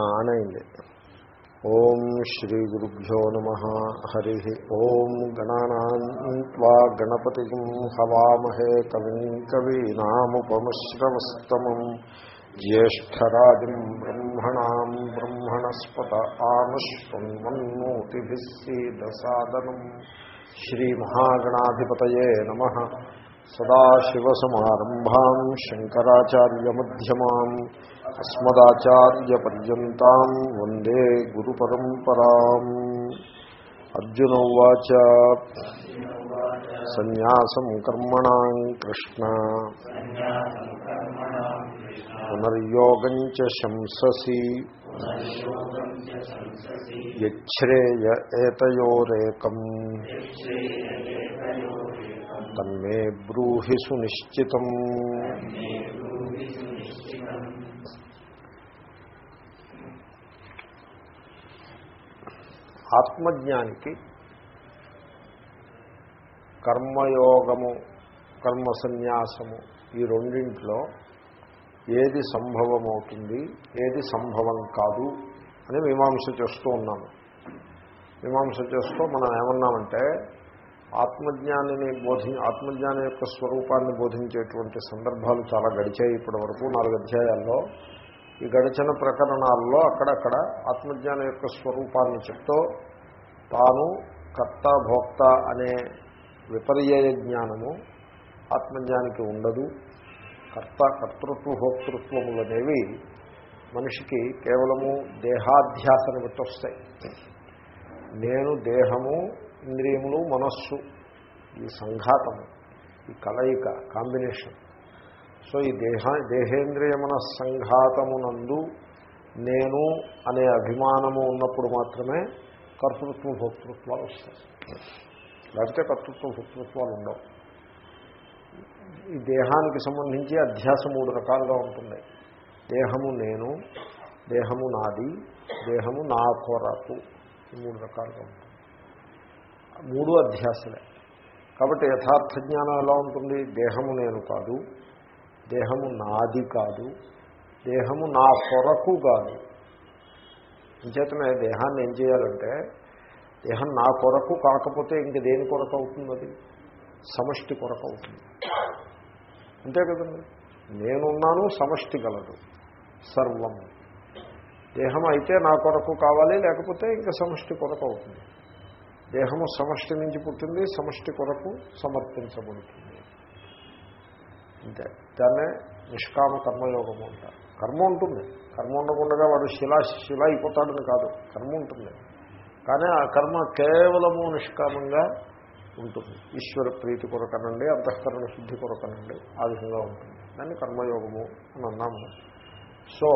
అనైంది ఓం శ్రీ గురుభ్యో నమ. హరి ఓం గణానా గణపతి హవామహే కవిం కవీనాముపమశ్రవస్తమం. జ్యేష్టరాజం బ్రహ్మణా బ్రహ్మణస్పత ఆనుష్వన్మన్నోతిభిస్సీదసాదనం శ్రీమహాగణాధిపతయే నమ. సదాశివసమారంభా శంకరాచార్యమ్యమాం అస్మదాచార్యపర్యంతం వందే గురు పరంపరా అర్జున ఉచ సన్యాసం కర్మణా కృష్ణ. పునర్యోగం చ శంససి. యచ్ఛ్రేయ ఏతయోరేకం. తన్మే బ్రూహి సునిశ్చితం. ఆత్మజ్ఞానికి కర్మయోగము కర్మ సన్యాసము ఈ రెండింటిలో ఏది సంభవమవుతుంది ఏది సంభవం కాదు అని మీమాంస చేస్తూ ఉన్నాము. మీమాంస చేస్తూ మనం ఏమన్నామంటే ఆత్మజ్ఞానిని బోధి ఆత్మజ్ఞానం యొక్క స్వరూపాన్ని బోధించేటువంటి సందర్భాలు చాలా గడిచాయి ఇప్పటి వరకు నాలుగు అధ్యాయాల్లో. ఈ గడిచిన ప్రకరణాల్లో అక్కడక్కడ ఆత్మజ్ఞానం యొక్క స్వరూపాన్ని చెప్తూ తాను కర్త భోక్త అనే విపర్యయ జ్ఞానము ఆత్మజ్ఞానికి ఉండదు. కర్త కర్తృత్వ భోక్తృత్వములనేవి మనిషికి కేవలము దేహాధ్యాసను బట్టి వస్తాయి. నేను దేహము ఇంద్రియములు మనస్సు ఈ సంఘాతము ఈ కలయిక కాంబినేషన్. సో ఈ దేహ దేహేంద్రియ మన సంఘాతమునందు నేను అనే అభిమానము ఉన్నప్పుడు మాత్రమే కర్తృత్వ భోక్తృత్వాలు వస్తాయి. లేకపోతే కర్తృత్వ భోక్తృత్వాలు ఉండవు. ఈ దేహానికి సంబంధించి అధ్యాస మూడు రకాలుగా ఉంటుంది దేహము నేను దేహము నాది దేహము నా కొరకు ఈ మూడు రకాలుగా ఉంటుంది మూడు అధ్యాసలే. కాబట్టి యథార్థ జ్ఞానం ఎలా ఉంటుంది? దేహము నేను కాదు దేహము నాది కాదు దేహము నా కొరకు కాదు. అంచేతనే దేహాన్ని ఏం చేయాలంటే దేహం నా కొరకు కాకపోతే ఇంక దేని కొరకు అవుతుంది అది? సమష్టి కొరకు అవుతుంది. అంతే కదండి? నేనున్నాను సమష్టి గలదు సర్వం. దేహం అయితే నా కొరకు కావాలి లేకపోతే ఇంకా సమష్టి కొరకు అవుతుంది. దేహము సమష్టి నుంచి పుట్టింది సమష్టి కొరకు సమర్పించబడుతుంది. అంతే. దాన్నే నిష్కామ కర్మయోగము అంటారు. కర్మ ఉంటుంది. కర్మ ఉండకుండా వాడు శిలా శిలా అయిపోతాడని కాదు. కర్మ ఉంటుంది. కానీ ఆ కర్మ కేవలము నిష్కామంగా ఉంటుంది. ఈశ్వర ప్రీతి కొరకనండి అంతఃకరణ శుద్ధి కొరకనండి ఆ విధంగా ఉంటుంది. దాన్ని కర్మయోగము అని అన్నాము. సో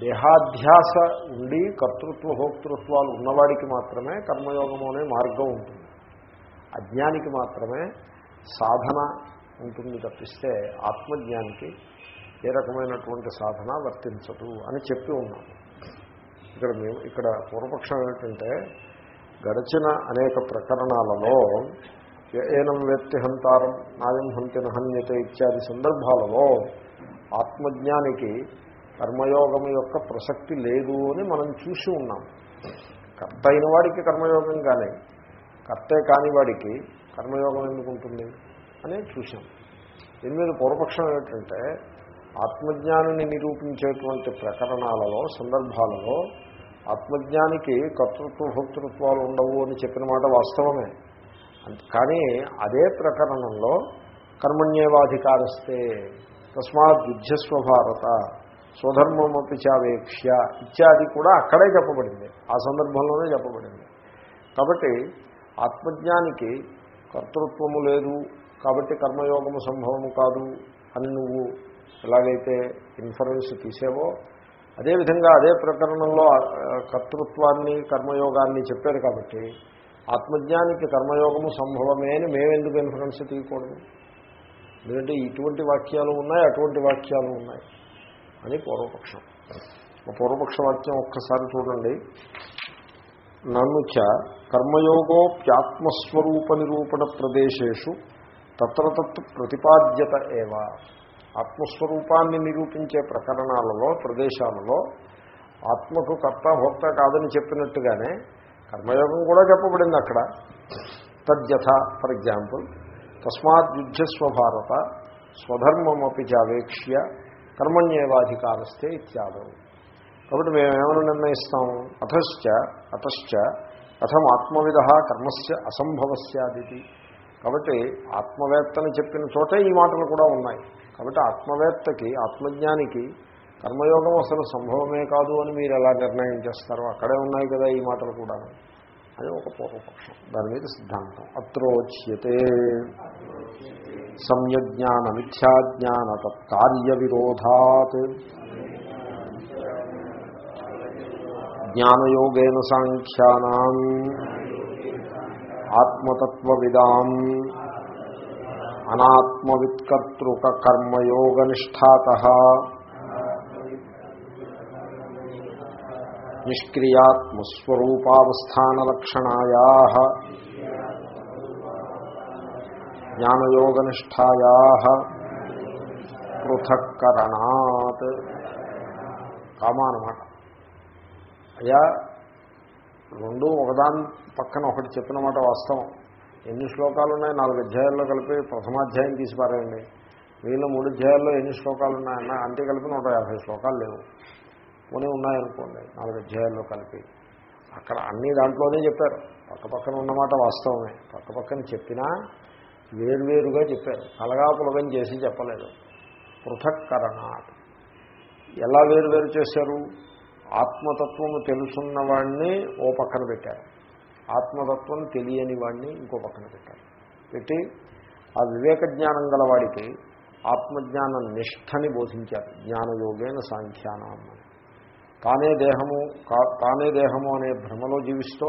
దేహాధ్యాస ఉండి కర్తృత్వ భోక్తృత్వాలు ఉన్నవాడికి మాత్రమే కర్మయోగము అనే మార్గం ఉంటుంది. అజ్ఞానికి మాత్రమే సాధన ఉంటుంది తప్పిస్తే ఆత్మజ్ఞానికి ఏ రకమైనటువంటి సాధన వర్తించదు అని చెప్పి ఉన్నాము ఇక్కడ మేము ఇక్కడ పూర్వపక్షం ఏమిటంటే గడిచిన అనేక ప్రకరణాలలో ఏనం వ్యక్తి హంతారం నాయం హంతిన హన్యత ఇత్యాది సందర్భాలలో ఆత్మజ్ఞానికి కర్మయోగం యొక్క ప్రసక్తి లేదు అని మనం చూసి ఉన్నాం. కర్త అయిన వాడికి కర్మయోగం కానీ కర్తే కాని వాడికి కర్మయోగం ఎందుకు ఉంటుంది? అని చూసాం దీని మీద పూర్వపక్షం ఏమిటంటే ఆత్మజ్ఞానిని నిరూపించేటువంటి ప్రకరణాలలో సందర్భాలలో ఆత్మజ్ఞానికి కర్తృత్వ భోక్తృత్వాలు ఉండవు అని చెప్పిన మాట వాస్తవమే. కానీ అదే ప్రకరణంలో కర్మణ్యేవాధికారస్తే తస్మాత్ యుద్ధస్వ భారత స్వధర్మమపి చావేక్ష ఇత్యాది కూడా అక్కడే చెప్పబడింది. ఆ సందర్భంలోనే చెప్పబడింది. కాబట్టి ఆత్మజ్ఞానికి కర్తృత్వము లేదు. కాబట్టి కర్మయోగము సంభవము కాదు అని నువ్వు ఎలాగైతే ఇన్ఫరెన్స్ తీసేవో అదేవిధంగా అదే ప్రకరణంలో కర్తృత్వాన్ని కర్మయోగాన్ని చెప్పారు కాబట్టి ఆత్మజ్ఞానికి కర్మయోగము సంభవమే అని మేమెందుకు ఇన్ఫరెన్స్ తీయకూడదు? ఎందుకంటే ఇటువంటి వాక్యాలు ఉన్నాయి అటువంటి వాక్యాలు ఉన్నాయి. అని పూర్వపక్షం. పూర్వపక్ష వాక్యం ఒక్కసారి చూడండి. నన్ను చ కర్మయోగోప్యాత్మస్వరూప నిరూపణ ప్రదేశేషు తత్ర తత్ ప్రతిపాద్యత ఏవ. ఆత్మస్వరూపాన్ని నిరూపించే ప్రకరణాలలో ప్రదేశాలలో ఆత్మకు కర్త భోక్త కాదని చెప్పినట్టుగానే కర్మయోగం కూడా చెప్పబడింది అక్కడ. తద్యథ ఫర్ ఎగ్జాంపుల్ తస్మాత్ యుద్ధస్వభారత స్వధర్మమపి చావేక్ష్య కర్మణ్యేవాధికారస్తే ఇత్యాదవు కాబట్టి మేము ఏమైనా నిర్ణయిస్తాం? అతశ్చ అతశ్చ కథం ఆత్మవిధ కర్మస్య అసంభవస్యాదితి. కాబట్టి ఆత్మవేత్తని చెప్పిన చోటే ఈ మాటలు కూడా ఉన్నాయి. కాబట్టి ఆత్మవేత్తకి ఆత్మజ్ఞానికి కర్మయోగం అసలు సంభవమే కాదు అని మీరు ఎలా నిర్ణయం చేస్తారో అక్కడే ఉన్నాయి కదా ఈ మాటలు కూడా అని ఒక పూర్వపక్షం దాని మీద సిద్ధాంతం అత్రోచ్యతే సమ్యజ్ఞాన మిథ్యాజ్ఞాన తత్కార్య విరోధాత్ జ్ఞానయోగేన సాంఖ్యానాం ఆత్మతత్వవిదాం అనాత్మవిత్కర్తృక కర్మయోగనిష్టాత నిష్క్రియాత్మస్వరూపావస్థానలక్షణాయా జ్ఞానయోగనిష్టాయా పృథక్కరణాత్. కామా అనమాట అయ్యా రెండు ఒకదాని పక్కన ఒకటి చెప్పిన మాట వాస్తవం. ఎన్ని శ్లోకాలు ఉన్నాయి నాలుగు అధ్యాయాల్లో కలిపి ప్రథమాధ్యాయం తీసి పారేయండి. వీళ్ళు మూడు అధ్యాయాల్లో ఎన్ని శ్లోకాలు ఉన్నాయన్న అంతే కలిపి నూట యాభై శ్లోకాలు లేవు. పోనీ ఉన్నాయనుకోండి నాలుగు అధ్యాయాల్లో కలిపి. అక్కడ అన్ని దాంట్లోనే చెప్పారు. పక్క పక్కన ఉన్నమాట వాస్తవమే. పక్క పక్కన చెప్పినా వేరువేరుగా చెప్పారు. కలగాపులగం చేసి చెప్పలేదు. పృథక్కరణాత్. ఎలా వేరువేరు చేశారు? ఆత్మతత్వం తెలుసున్న వాడిని ఓ పక్కన పెట్టారు. ఆత్మతత్వం తెలియని వాడిని ఇంకో పక్కన పెట్టారు. పెట్టి ఆ వివేక జ్ఞానం గల వాడికి ఆత్మజ్ఞాన నిష్టని బోధించారు. జ్ఞానయోగేన సాంఖ్యానం అని. తానే దేహము కా- తానే దేహము అనే భ్రమలో జీవిస్తూ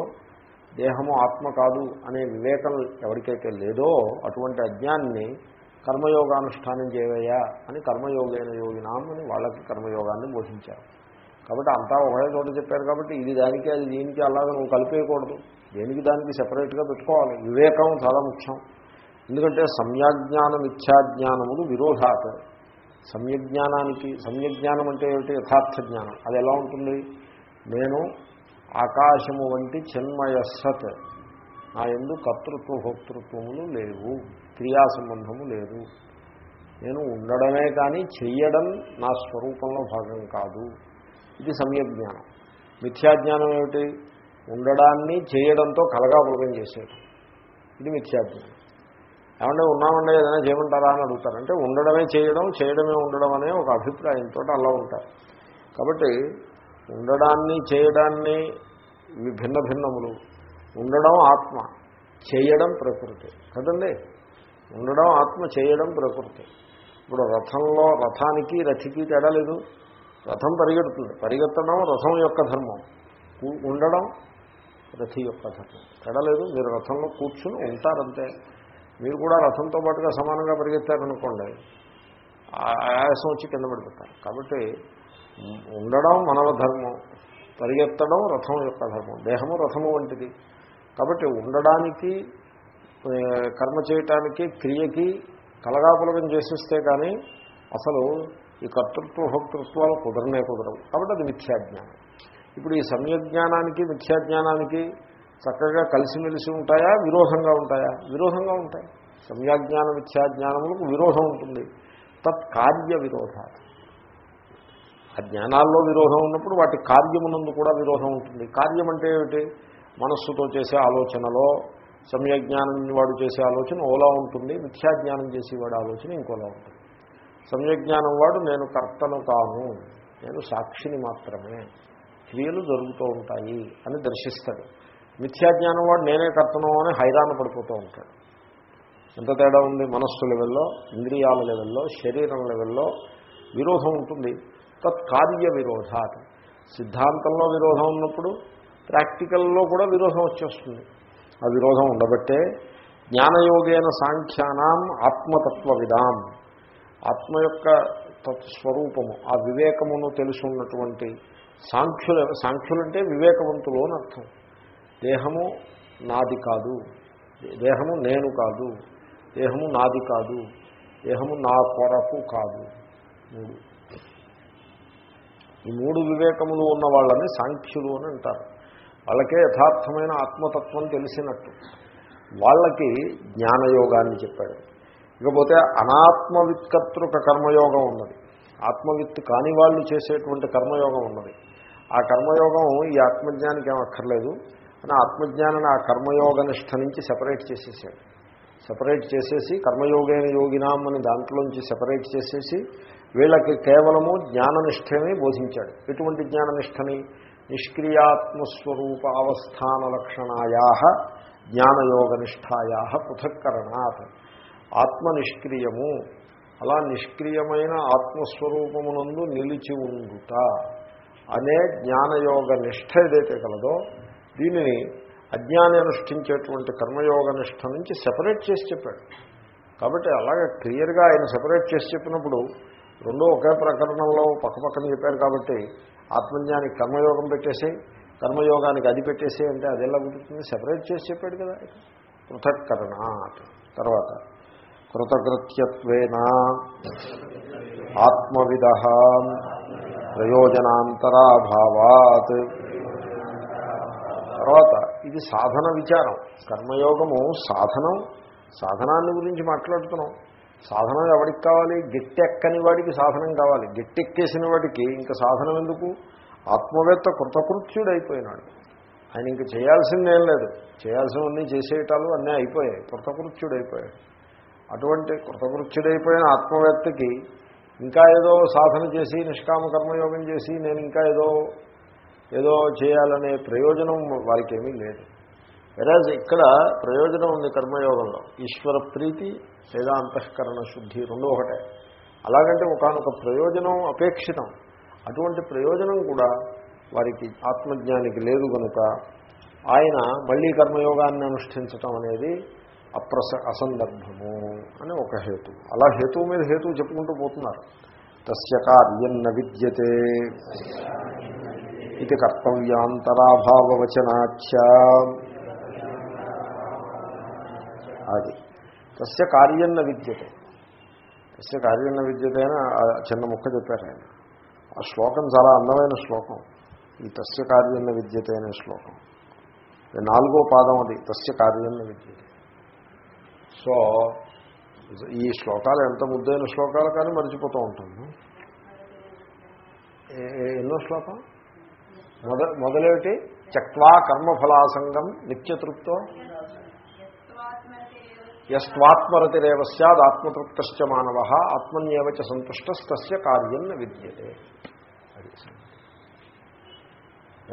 దేహము ఆత్మ కాదు అనే వివేకం ఎవరికైతే లేదో అటువంటి అజ్ఞాన్ని కర్మయోగానుష్ఠానం చేయవయ్యా అని కర్మయోగైన యోగినాం అని వాళ్ళకి కర్మయోగాన్ని బోధించారు. కాబట్టి అంతా ఒకే చోట చెప్పారు కాబట్టి ఇది దానికి అది దీనికి అలాగే నువ్వు కలిపేయకూడదు. దేనికి దానికి సెపరేట్గా పెట్టుకోవాలి. వివేకం చాలా ముఖ్యం. ఎందుకంటే సమ్యాజ్ఞానం మిథ్యాజ్ఞానములు విరోధాత్. సమ్యజ్ఞానానికి సమ్యజ్ఞానం అంటే ఏమిటి? యథార్థ జ్ఞానం. అది ఎలా ఉంటుంది? నేను ఆకాశము వంటి చిన్మయ సత్. నా ఎందు కర్తృత్వ భోక్తృత్వములు లేవు. క్రియా సంబంధము లేదు. నేను ఉండడమే కానీ చెయ్యడం నా స్వరూపంలో భాగం కాదు. ఇది సమ్యజ్ఞానం మిథ్యాజ్ఞానం ఏమిటి? ఉండడాన్ని చేయడంతో కలగాపులగం చేసేయడం ఇది మిథ్యాజ్ఞానం. ఏమంటే ఉన్నామంటే ఏదైనా చేయమంటారా అని అడుగుతారు. అంటే ఉండడమే చేయడం చేయడమే ఉండడం అనే ఒక అభిప్రాయంతో అలా ఉంటారు. కాబట్టి ఉండడాన్ని చేయడాన్ని ఇవి భిన్న భిన్నములు. ఉండడం ఆత్మ చేయడం ప్రకృతి. కదండి? ఉండడం ఆత్మ చేయడం ప్రకృతి. ఇప్పుడు రథంలో రథానికి రథికి తేడా లేదు. రథం పరిగెడుతుంది. పరిగెత్తడం రథం యొక్క ధర్మం. ఉండడం రథి యొక్క ధర్మం. తేడా లేదు. మీరు రథంలో కూర్చుని ఉంటారంతే. మీరు కూడా రథంతో పాటుగా సమానంగా పరిగెత్తారనుకోండి ఆయాసం వచ్చి కింద పడిపోతారు. కాబట్టి ఉండడం మనవ ధర్మం పరిగెత్తడం రథం యొక్క ధర్మం దేహము రథము వంటిది. కాబట్టి ఉండడానికి కర్మ చేయటానికి క్రియకి కలగాపులగం చేసేస్తే కానీ అసలు ఈ కర్తృత్వ భోక్తృత్వాలు కుదరనే కుదరవు. కాబట్టి అది మిథ్యాజ్ఞానం. ఇప్పుడు ఈ సమ్యజ్ఞానానికి మిథ్యాజ్ఞానానికి చక్కగా కలిసిమెలిసి ఉంటాయా? విరోధంగా ఉంటాయా? విరోధంగా ఉంటాయి. సమ్యాజ్ఞాన మిథ్యాజ్ఞానములకు విరోధం ఉంటుంది. తత్ కార్య విరోధ ఆ జ్ఞానాల్లో విరోధం ఉన్నప్పుడు వాటి కార్యమునందు కూడా విరోధం ఉంటుంది. కార్యం అంటే ఏమిటి? మనస్సుతో చేసే ఆలోచనలో సమ్యజ్ఞానం వాడు చేసే ఆలోచన ఓలా ఉంటుంది. మిథ్యాజ్ఞానం చేసేవాడు ఆలోచన ఇంకోలా ఉంటుంది. సమ్యజ్ఞానం వాడు నేను కర్తను కాను నేను సాక్షిని మాత్రమే. క్రియలు జరుగుతూ ఉంటాయి అని దర్శిస్తాడు. మిథ్యాజ్ఞానం వాడు నేనే కర్తను అని హైరాణ పడిపోతూ ఉంటాడు. ఎంత తేడా ఉంది? మనస్సు లెవెల్లో ఇంద్రియాల లెవెల్లో శరీరం లెవెల్లో విరోధం ఉంటుంది. తత్కార్య విరోధాత్. సిద్ధాంతంలో విరోధం ఉన్నప్పుడు ప్రాక్టికల్లో కూడా విరోధం వచ్చేస్తుంది. ఆ విరోధం ఉండబట్టే జ్ఞానయోగేన సాంఖ్యానాం ఆత్మతత్వ విధాం ఆత్మ యొక్క తత్స్వరూపము ఆ వివేకమును తెలుసున్నటువంటి సాంఖ్యుల సాంఖ్యులంటే వివేకవంతులు అని అర్థం. దేహము నాది కాదు. దేహము నేను కాదు. దేహము నాది కాదు. దేహము నా కొరకు కాదు. మూడు. ఈ మూడు వివేకములు ఉన్న వాళ్ళని సాంఖ్యులు అని అంటారు. వాళ్ళకే యథార్థమైన ఆత్మతత్వం తెలిసినట్టు. వాళ్ళకి జ్ఞానయోగాన్ని చెప్పాడు. ఇకపోతే అనాత్మవిత్కర్తృక కర్మయోగం ఉన్నది. ఆత్మవిత్ కాని వాళ్ళు చేసేటువంటి కర్మయోగం ఉన్నది. ఆ కర్మయోగం ఈ ఆత్మజ్ఞానికి ఏమక్కర్లేదు. అని ఆత్మజ్ఞానాన్ని ఆ కర్మయోగనిష్ట నుంచి సెపరేట్ చేసేసాడు. సెపరేట్ చేసేసి కర్మయోగైన యోగినాం అని దాంట్లోంచి సెపరేట్ చేసేసి వీళ్ళకి కేవలము జ్ఞాననిష్టమే బోధించాడు. ఎటువంటి జ్ఞాననిష్టని? నిష్క్రియాత్మస్వరూప అవస్థాన లక్షణాయా జ్ఞానయోగనిష్టాయా పృథక్కరణాత్. ఆత్మ నిష్క్రియము అలా నిష్క్రియమైన ఆత్మస్వరూపమునందు నిలిచి ఉండుట అనే జ్ఞానయోగ నిష్ట ఏదైతే కలదో దీనిని అజ్ఞాని అనుష్ఠించేటువంటి కర్మయోగ నిష్ట నుంచి సెపరేట్ చేసి చెప్పాడు. కాబట్టి అలాగే క్లియర్గా ఆయన సెపరేట్ చేసి చెప్పినప్పుడు రెండో ఒకే ప్రకరణంలో పక్కపక్కన చెప్పారు కాబట్టి ఆత్మజ్ఞానికి కర్మయోగం పెట్టేసి కర్మయోగానికి అది పెట్టేసి అంటే అది ఎలా కుదురుతుంది? సెపరేట్ చేసి చెప్పాడు కదా. పృథక్కరణ తర్వాత కృతకృత్యత్వేన ఆత్మవిద ప్రయోజనాంతరాభావాత్ తర్వాత ఇది సాధన విచారం. కర్మయోగము సాధనం. సాధనాన్ని గురించి మాట్లాడుతున్నాం. సాధనం ఎవరికి కావాలి? గట్టెక్కని వాడికి సాధనం కావాలి. గట్టెక్కేసిన వాడికి ఇంకా సాధనం ఎందుకు? ఆత్మవేత్త కృతకృత్యుడైపోయినాడు. ఆయన ఇంక చేయాల్సిందేం లేదు. చేయాల్సినవన్నీ చేసేయటాలు అన్నీ అయిపోయాయి. కృతకృత్యుడైపోయాడు. అటువంటి కృతకృత్యుడైపోయిన ఆత్మవేత్తకి ఇంకా ఏదో సాధన చేసి నిష్కామ కర్మయోగం చేసి నేను ఇంకా ఏదో ఏదో చేయాలనే ప్రయోజనం వారికి ఏమీ లేదు. వెరాజ్ ఇక్కడ ప్రయోజనం ఉంది కర్మయోగంలో. ఈశ్వర ప్రీతి లేదా అంతఃకరణ శుద్ధి రెండు ఒకటే. అలాగంటే ఒకనొక ప్రయోజనం అపేక్షితం. అటువంటి ప్రయోజనం కూడా వారికి ఆత్మజ్ఞానికి లేదు కనుక ఆయన మళ్ళీ కర్మయోగాన్ని అనుష్ఠించటం అనేది అప్రస అసందర్భము అని ఒక హేతు. అలా హేతువు మీద హేతువు చెప్పుకుంటూ పోతున్నారు. తస్య కార్యం న విద్యతే. ఇది కర్తవ్యాంతరాభావవచనాచ అది తస్య కార్యన్న విద్యతే తస్య కార్యన్న విద్యతే చిన్న ముక్క చెప్పారు ఆయన ఆ శ్లోకం చాలా అందమైన శ్లోకం ఈ తస్య కార్యన్న విద్యతే అనే శ్లోకం। నాలుగో పాదం అది తస్య కార్యన్న విద్యతే। సో ఈ శ్లోకాలు ఎంత ముద్దైన శ్లోకాలు కానీ మర్చిపోతూ ఉంటాము ఎన్నో శ్లోకం? మొద మొదలేమిటి? చక్వా కర్మఫలాసంగం నిత్యతృప్తో. యస్వాత్మరతిరేవ సద్ ఆత్మతృప్తశ్చ మానవ ఆత్మన్యేవ చ సంతుష్టస్తస్య కార్యం న విద్యతే. అది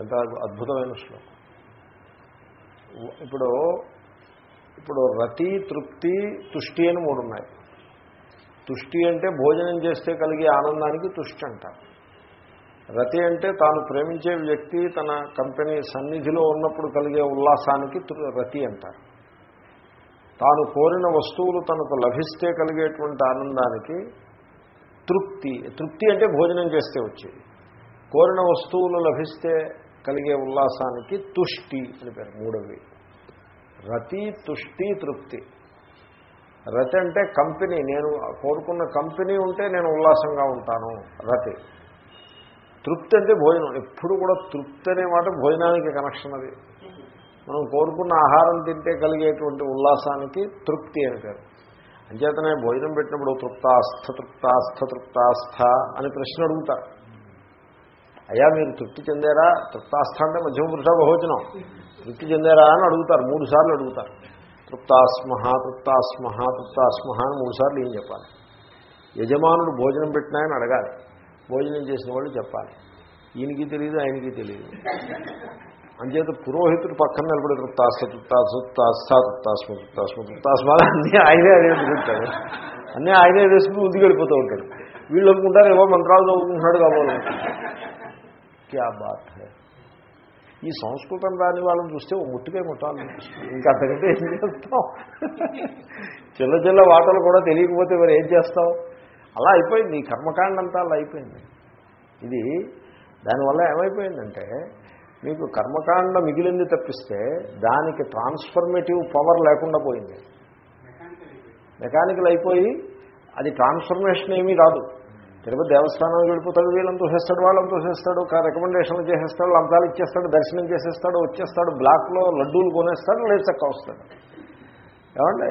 ఎంత అద్భుతమైన శ్లోకం. ఇప్పుడు ఇప్పుడు రతి తృప్తి తుష్టి అని మూడు ఉన్నాయి. తుష్టి అంటే భోజనం చేస్తే కలిగే ఆనందానికి తుష్టి అంటారు. రతి అంటే తాను ప్రేమించే వ్యక్తి తన కంపెనీ సన్నిధిలో ఉన్నప్పుడు కలిగే ఉల్లాసానికి తృ- రతి అంటారు. తాను కోరిన వస్తువులు తనకు లభిస్తే కలిగేటువంటి ఆనందానికి తృప్తి తృప్తి అంటే భోజనం చేస్తే వచ్చేది. కోరిన వస్తువులు లభిస్తే కలిగే ఉల్లాసానికి తుష్టి అని పేరు మూడవి రతి తుష్టి తృప్తి. రతి అంటే కంపెనీ నేను కోరుకున్న కంపెనీ ఉంటే నేను ఉల్లాసంగా ఉంటాను రతి. తృప్తి అంటే భోజనం. ఎప్పుడు కూడా తృప్తి అనే మాట భోజనానికి కనెక్షన్ అది. మనం కోరుకున్న ఆహారం తింటే కలిగేటువంటి ఉల్లాసానికి తృప్తి అని పేరు. అంచేతనే భోజనం పెట్టినప్పుడు తృప్తాస్థ తృప్తాస్థ తృప్తాస్థ అని ప్రశ్న అడుగుతారు. అయ్యా మీరు తృప్తి చెందారా? తృప్తాస్థ అంటే మధ్యమ పురుష బహోజనం తృప్తి చెందారా అని అడుగుతారు. మూడు సార్లు అడుగుతారు. తృప్తాస్మహ తృప్తాస్మహ తృప్తాస్మహ అని మూడు సార్లు ఏం చెప్పాలి? యజమానుడు భోజనం పెట్టినాయని అడగాలి. భోజనం చేసిన వాళ్ళు చెప్పాలి. ఈయనకి తెలియదు ఆయనకి తెలియదు అంచేత పురోహితుడు పక్కన నిలబడి తృప్తాస్త తృప్తాస్త తృప్తాస్థ తృప్తాస్మ తృప్తాస్మ తృప్తాస్మ అన్నీ ఆయనే అదే అనుకుంటాడు. అన్నీ ఆయనే వేసుకుని ముందుకు గడిపోతూ ఉంటాడు. వీళ్ళు అనుకుంటారు ఏవో మంత్రాలు చదువుకుంటున్నాడు కాబోలు. క్యా బాత్ ఈ సంస్కృతం రాని వాళ్ళని చూస్తే ముట్టుకే ముట్టాలి ఇంకా అంతకంటే ఏం చేస్తాం? చిన్న చిన్న వాటలు కూడా తెలియకపోతే మరి ఏం చేస్తాం? అలా అయిపోయింది. ఈ కర్మకాండంతా అలా అయిపోయింది. ఇది దానివల్ల ఏమైపోయిందంటే మీకు కర్మకాండ మిగిలింది తప్పిస్తే దానికి ట్రాన్స్ఫర్మేటివ్ పవర్ లేకుండా పోయింది. మెకానికల్ అయిపోయి అది ట్రాన్స్ఫర్మేషన్ ఏమీ రాదు తిరుపతి దేవస్థానం వెళ్ళిపోతాడు వీళ్ళంతా చేస్తాడు వాళ్ళంతా చేస్తాడు రికమెండేషన్లు చేసేస్తాడు అంతాలు ఇచ్చేస్తాడు దర్శనం చేసేస్తాడు వచ్చేస్తాడు బ్లాక్లో లడ్డూలు కొనేస్తాడు లేచక్క చక్క వస్తాడు. ఏమండి?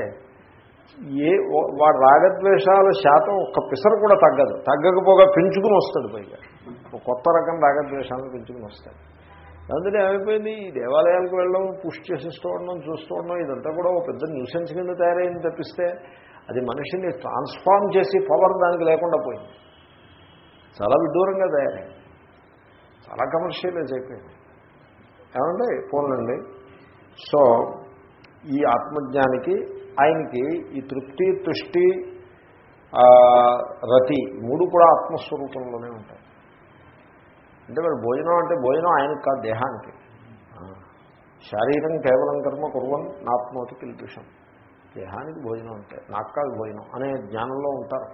ఏ వాడు రాగద్వేషాల శాతం ఒక్క పిసర కూడా తగ్గదు. తగ్గకపోగా పెంచుకుని వస్తాడు పైగా. కొత్త రకం రాగద్వేషాలను పెంచుకుని వస్తాడు. అందులో ఏమైపోయింది? ఈ దేవాలయాలకు వెళ్ళడం పుష్ చేసేస్తూ ఉండడం చూస్తూ ఉండడం ఇదంతా కూడా ఒక పెద్ద న్యూసెన్స్ కింద తయారైంది తప్పిస్తే అది మనిషిని ట్రాన్స్ఫార్మ్ చేసి పవర్ దానికి లేకుండా పోయింది. చాలా విడ్డూరంగా తయారైంది. చాలా కమర్షియలైజ్ అయిపోయింది. ఏమండి? పోలండి సో ఈ ఆత్మజ్ఞానికి ఆయనకి ఈ తృప్తి తుష్టి రతి మూడు కూడా ఆత్మస్వరూపంలోనే ఉంటాయి. అంటే మరి భోజనం అంటే భోజనం ఆయనకు కాదు దేహానికి. శారీరం కేవలం కర్మ కుర్వన్ నాత్మోతి కిల్పిషం దేహానికి భోజనం అంటే నాకు కాదు భోజనం అనే జ్ఞానంలో ఉంటారు.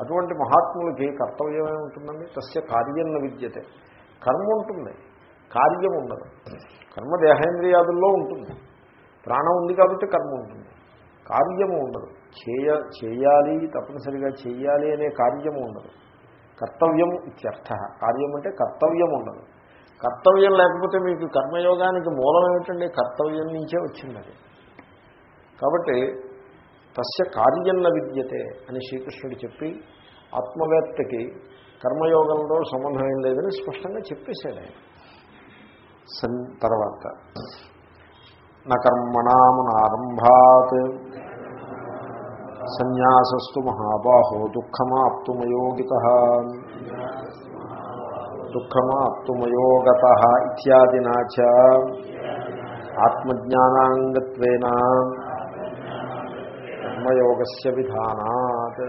అటువంటి మహాత్ములకి కర్తవ్యం ఏముంటుందండి తస్య కార్యం విద్యతే. కర్మ ఉంటుంది కార్యం ఉండదు. కర్మ దేహేంద్రియాదుల్లో ఉంటుంది. ప్రాణం ఉంది కాబట్టి కర్మ ఉంటుంది. కార్యము ఉండదు. చేయ చేయాలి తప్పనిసరిగా చేయాలి అనే కార్యము ఉండదు. కర్తవ్యం ఇత్యర్థ. కార్యం అంటే కర్తవ్యం ఉండదు. కర్తవ్యం లేకపోతే మీకు కర్మయోగానికి మూలం ఏమిటండి? కర్తవ్యం నుంచే వచ్చింది అది కాబట్టి తస్య కార్యంల విద్యతే అని శ్రీకృష్ణుడు చెప్పి ఆత్మవేత్తకి కర్మయోగంలో సంబంధం ఏం లేదని స్పష్టంగా చెప్పేశాడు ఆయన. తర్వాత తర్వాత నకర్మణామనారంభాత్ సన్యాసస్తు మహాబాహో దుఃఖమాప్తుమయోగిత దుఃఖమాప్తుమయోగత ఇత్యాదినా చ ఆత్మజ్ఞానాంగత్వేన కర్మయోగస్య విధానాత్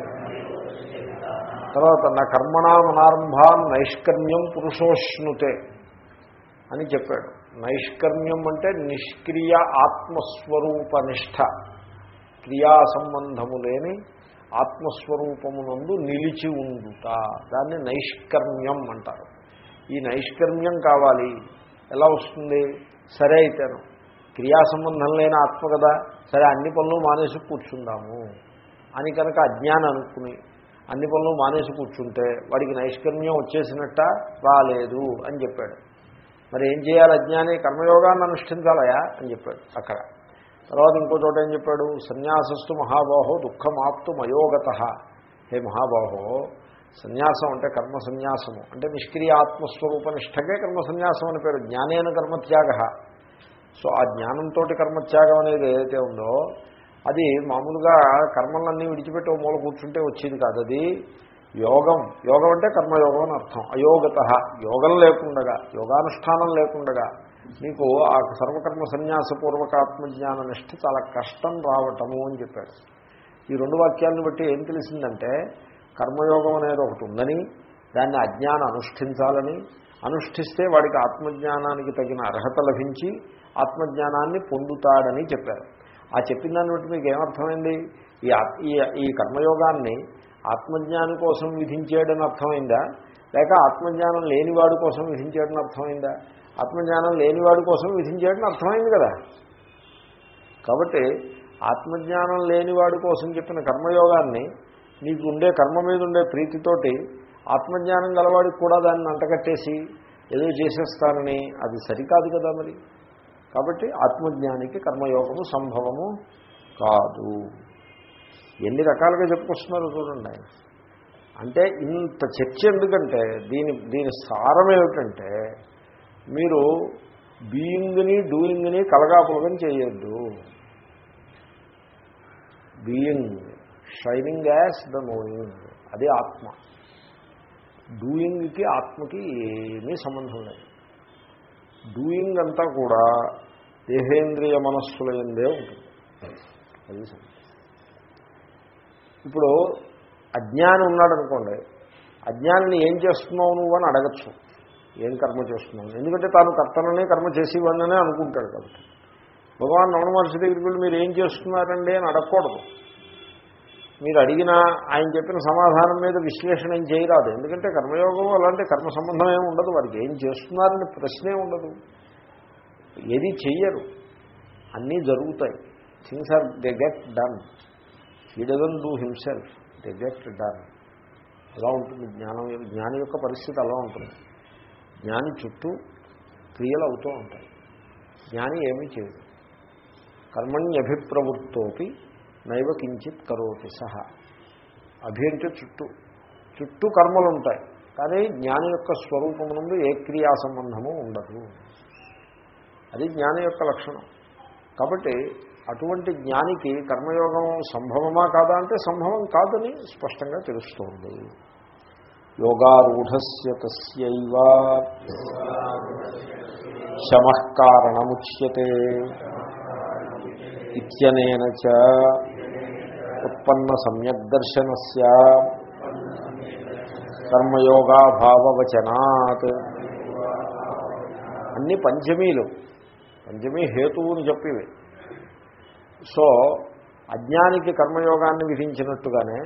తర్వాత నా కర్మణామనారంభాన్ నైష్కర్మ్యం పురుషోష్ణుతే అని చెప్పాడు. నైష్కర్మ్యం అంటే నిష్క్రియ ఆత్మస్వరూప నిష్ట క్రియా సంబంధము లేని ఆత్మస్వరూపమునందు నిలిచి ఉండుట. దాన్ని నైష్కర్మ్యం అంటారు. ఈ నైష్కర్మ్యం కావాలి. ఎలా వస్తుంది? సరే అయితేను. క్రియా సంబంధం లేని ఆత్మ కదా. సరే అన్ని పనులు మానేసి కూర్చుందాము అని కనుక అజ్ఞానం అనుకుని అన్ని పనులు మానేసి కూర్చుంటే వాడికి నైష్కర్మ్యం వచ్చేసినట్ట? రాలేదు అని చెప్పాడు. మరి ఏం చేయాలి? అజ్ఞాని కర్మయోగాన్ని అనుష్ఠించాలయా? అని చెప్పాడు అక్కడ. తర్వాత ఇంకో చోట ఏం చెప్పాడు? సన్యాసస్తు మహాబాహో దుఃఖమాప్తు మయోగత. హే మహాబాహో సన్యాసం అంటే కర్మ సన్యాసము. అంటే నిష్క్రియ ఆత్మస్వరూప నిష్టకే కర్మ సన్యాసం అని పేరు. జ్ఞానేన కర్మత్యాగ. సో ఆ జ్ఞానంతో కర్మత్యాగం అనేది ఏదైతే ఉందో అది మామూలుగా కర్మలన్నీ విడిచిపెట్టి ఓ మూల కూర్చుంటే వచ్చేది కాదు అది. యోగం. యోగం అంటే కర్మయోగం అని అర్థం. అయోగత. యోగం లేకుండగా యోగానుష్ఠానం లేకుండగా మీకు ఆ సర్వకర్మ సన్యాసపూర్వక ఆత్మజ్ఞాన నిష్ఠ చాలా కష్టం రావటము అని చెప్పాడు. ఈ రెండు వాక్యాలను బట్టి ఏం తెలిసిందంటే కర్మయోగం అనేది ఒకటి ఉందని దాన్ని అజ్ఞానం అనుష్ఠించాలని అనుష్ఠిస్తే వాడికి ఆత్మజ్ఞానానికి తగిన అర్హత లభించి ఆత్మజ్ఞానాన్ని పొందుతాడని చెప్పారు. ఆ చెప్పిన దాన్ని బట్టి మీకు ఏమర్థమైంది? ఈ ఈ కర్మయోగాన్ని ఆత్మజ్ఞానం కోసం విధించాడని అర్థమైందా? లేక ఆత్మజ్ఞానం లేనివాడు కోసం విధించాడని అర్థమైందా? ఆత్మజ్ఞానం లేనివాడి కోసం విధించాడని అర్థమైంది కదా? కాబట్టి ఆత్మజ్ఞానం లేనివాడి కోసం చెప్పిన కర్మయోగాన్ని నీకు ఉండే కర్మ మీద ఉండే ప్రీతితోటి ఆత్మజ్ఞానం గలవాడికి కూడా దాన్ని అంటగట్టేసి ఏదో చేసేస్తానని అది సరికాదు కదా మరి. కాబట్టి ఆత్మజ్ఞానికి కర్మయోగము సంభవము కాదు. ఎన్ని రకాలుగా చెప్పుకొస్తున్నారు చూడండి. ఆయన అంటే ఇంత చర్చ ఎందుకంటే దీని దీని సారం ఏమిటంటే మీరు బీయింగ్ని డూయింగ్ని కలగాపులగం చేయొద్దు. Being shining as the knowing అదే ఆత్మ. డూయింగ్కి ఆత్మకి ఏమీ సంబంధం లేదు. డూయింగ్ అంతా కూడా దేహేంద్రియ మనస్సుల ఎందే ఉంటుంది. అది ఇప్పుడు అజ్ఞాని ఉన్నాడు అనుకోండి అజ్ఞానిని ఏం చేస్తున్నావు నువ్వు అని అడగచ్చు. ఏం కర్మ చేస్తున్నావు? ఎందుకంటే తాను కర్తననే కర్మ చేసేవాడిననే అనుకుంటాడు కాబట్టి. భగవాన్ రమణ మహర్షి దగ్గరికి వెళ్ళి మీరు ఏం చేస్తున్నారండి అని అడగకూడదు. మీరు అడిగినా ఆయన చెప్పిన సమాధానం మీద విశ్లేషణ ఏం చేయరాదు. ఎందుకంటే కర్మయోగం అలాంటి కర్మ సంబంధం ఏమి ఉండదు. వారికి ఏం చేస్తున్నారని ప్రశ్నే ఉండదు. ఏది చెయ్యరు. అన్నీ జరుగుతాయి. Things are they get done he doesn't do himself. They get done. అలా ఉంటుంది జ్ఞానం. జ్ఞాని యొక్క పరిస్థితి అలా ఉంటుంది. జ్ఞాని చుట్టూ క్రియలు అవుతూ ఉంటాయి. జ్ఞాని ఏమీ చేయదు. కర్మణ్యభిప్రవృత్తోపి నైవ కించిత్ కరోతి సహా. అభి అంటే చుట్టూ. చుట్టూ కర్మలు ఉంటాయి. కానీ జ్ఞాని యొక్క స్వరూపం నుండి ఏ క్రియా సంబంధము ఉండదు. అది జ్ఞాని యొక్క లక్షణం. కాబట్టి అటువంటి జ్ఞానికి కర్మయోగం సంభవమా కాదా అంటే సంభవం కాదని స్పష్టంగా తెలుస్తోంది. యోగారూఢస్య తస్యైవ. శమః కారణముచ్యతే ఇత్యనేన చ. ఉత్పన్న సమ్యగ్దర్శనస్య కర్మయోగాభావవచనాత్. అన్ని పంచమీలు. పంచమీ హేతువుని చెప్పేవి. సో అజ్ఞానికి కర్మయోగాన్ని విధించినట్టుగానే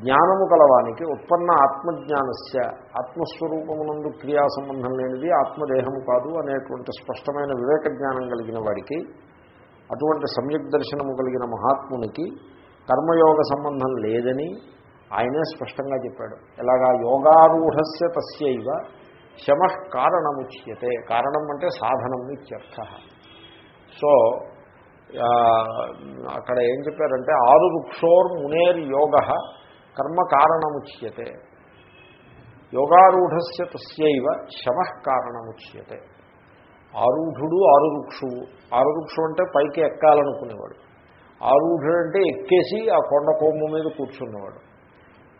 జ్ఞానము కలవానికి ఉత్పన్న ఆత్మజ్ఞానస్య ఆత్మస్వరూపమునందు క్రియా సంబంధం లేనిది ఆత్మదేహము కాదు అనేటువంటి స్పష్టమైన వివేక జ్ఞానం కలిగిన వాడికి అటువంటి సమ్యక్ దర్శనము కలిగిన మహాత్మునికి కర్మయోగ సంబంధం లేదని ఆయనే స్పష్టంగా చెప్పాడు. ఎలాగా? యోగారూఢస్య తస్యవ శమ కారణముచ్యతే. కారణం అంటే సాధనం ఇత్యర్థ. సో అక్కడ ఏం చెప్పారంటే ఆరు వృక్షోర్ మునేర్ యోగ కర్మ కారణముచ్యతే. యోగారూఢస్య తస్యైవ శమ కారణముచ్యతే. ఆరూఢుడు ఆరురుక్షువు ఆరురుక్షం అంటే పైకి ఎక్కాలనుకునేవాడు. ఆరుఢుడు అంటే ఎక్కేసి ఆ కొండ కొమ్ము మీద కూర్చున్నవాడు.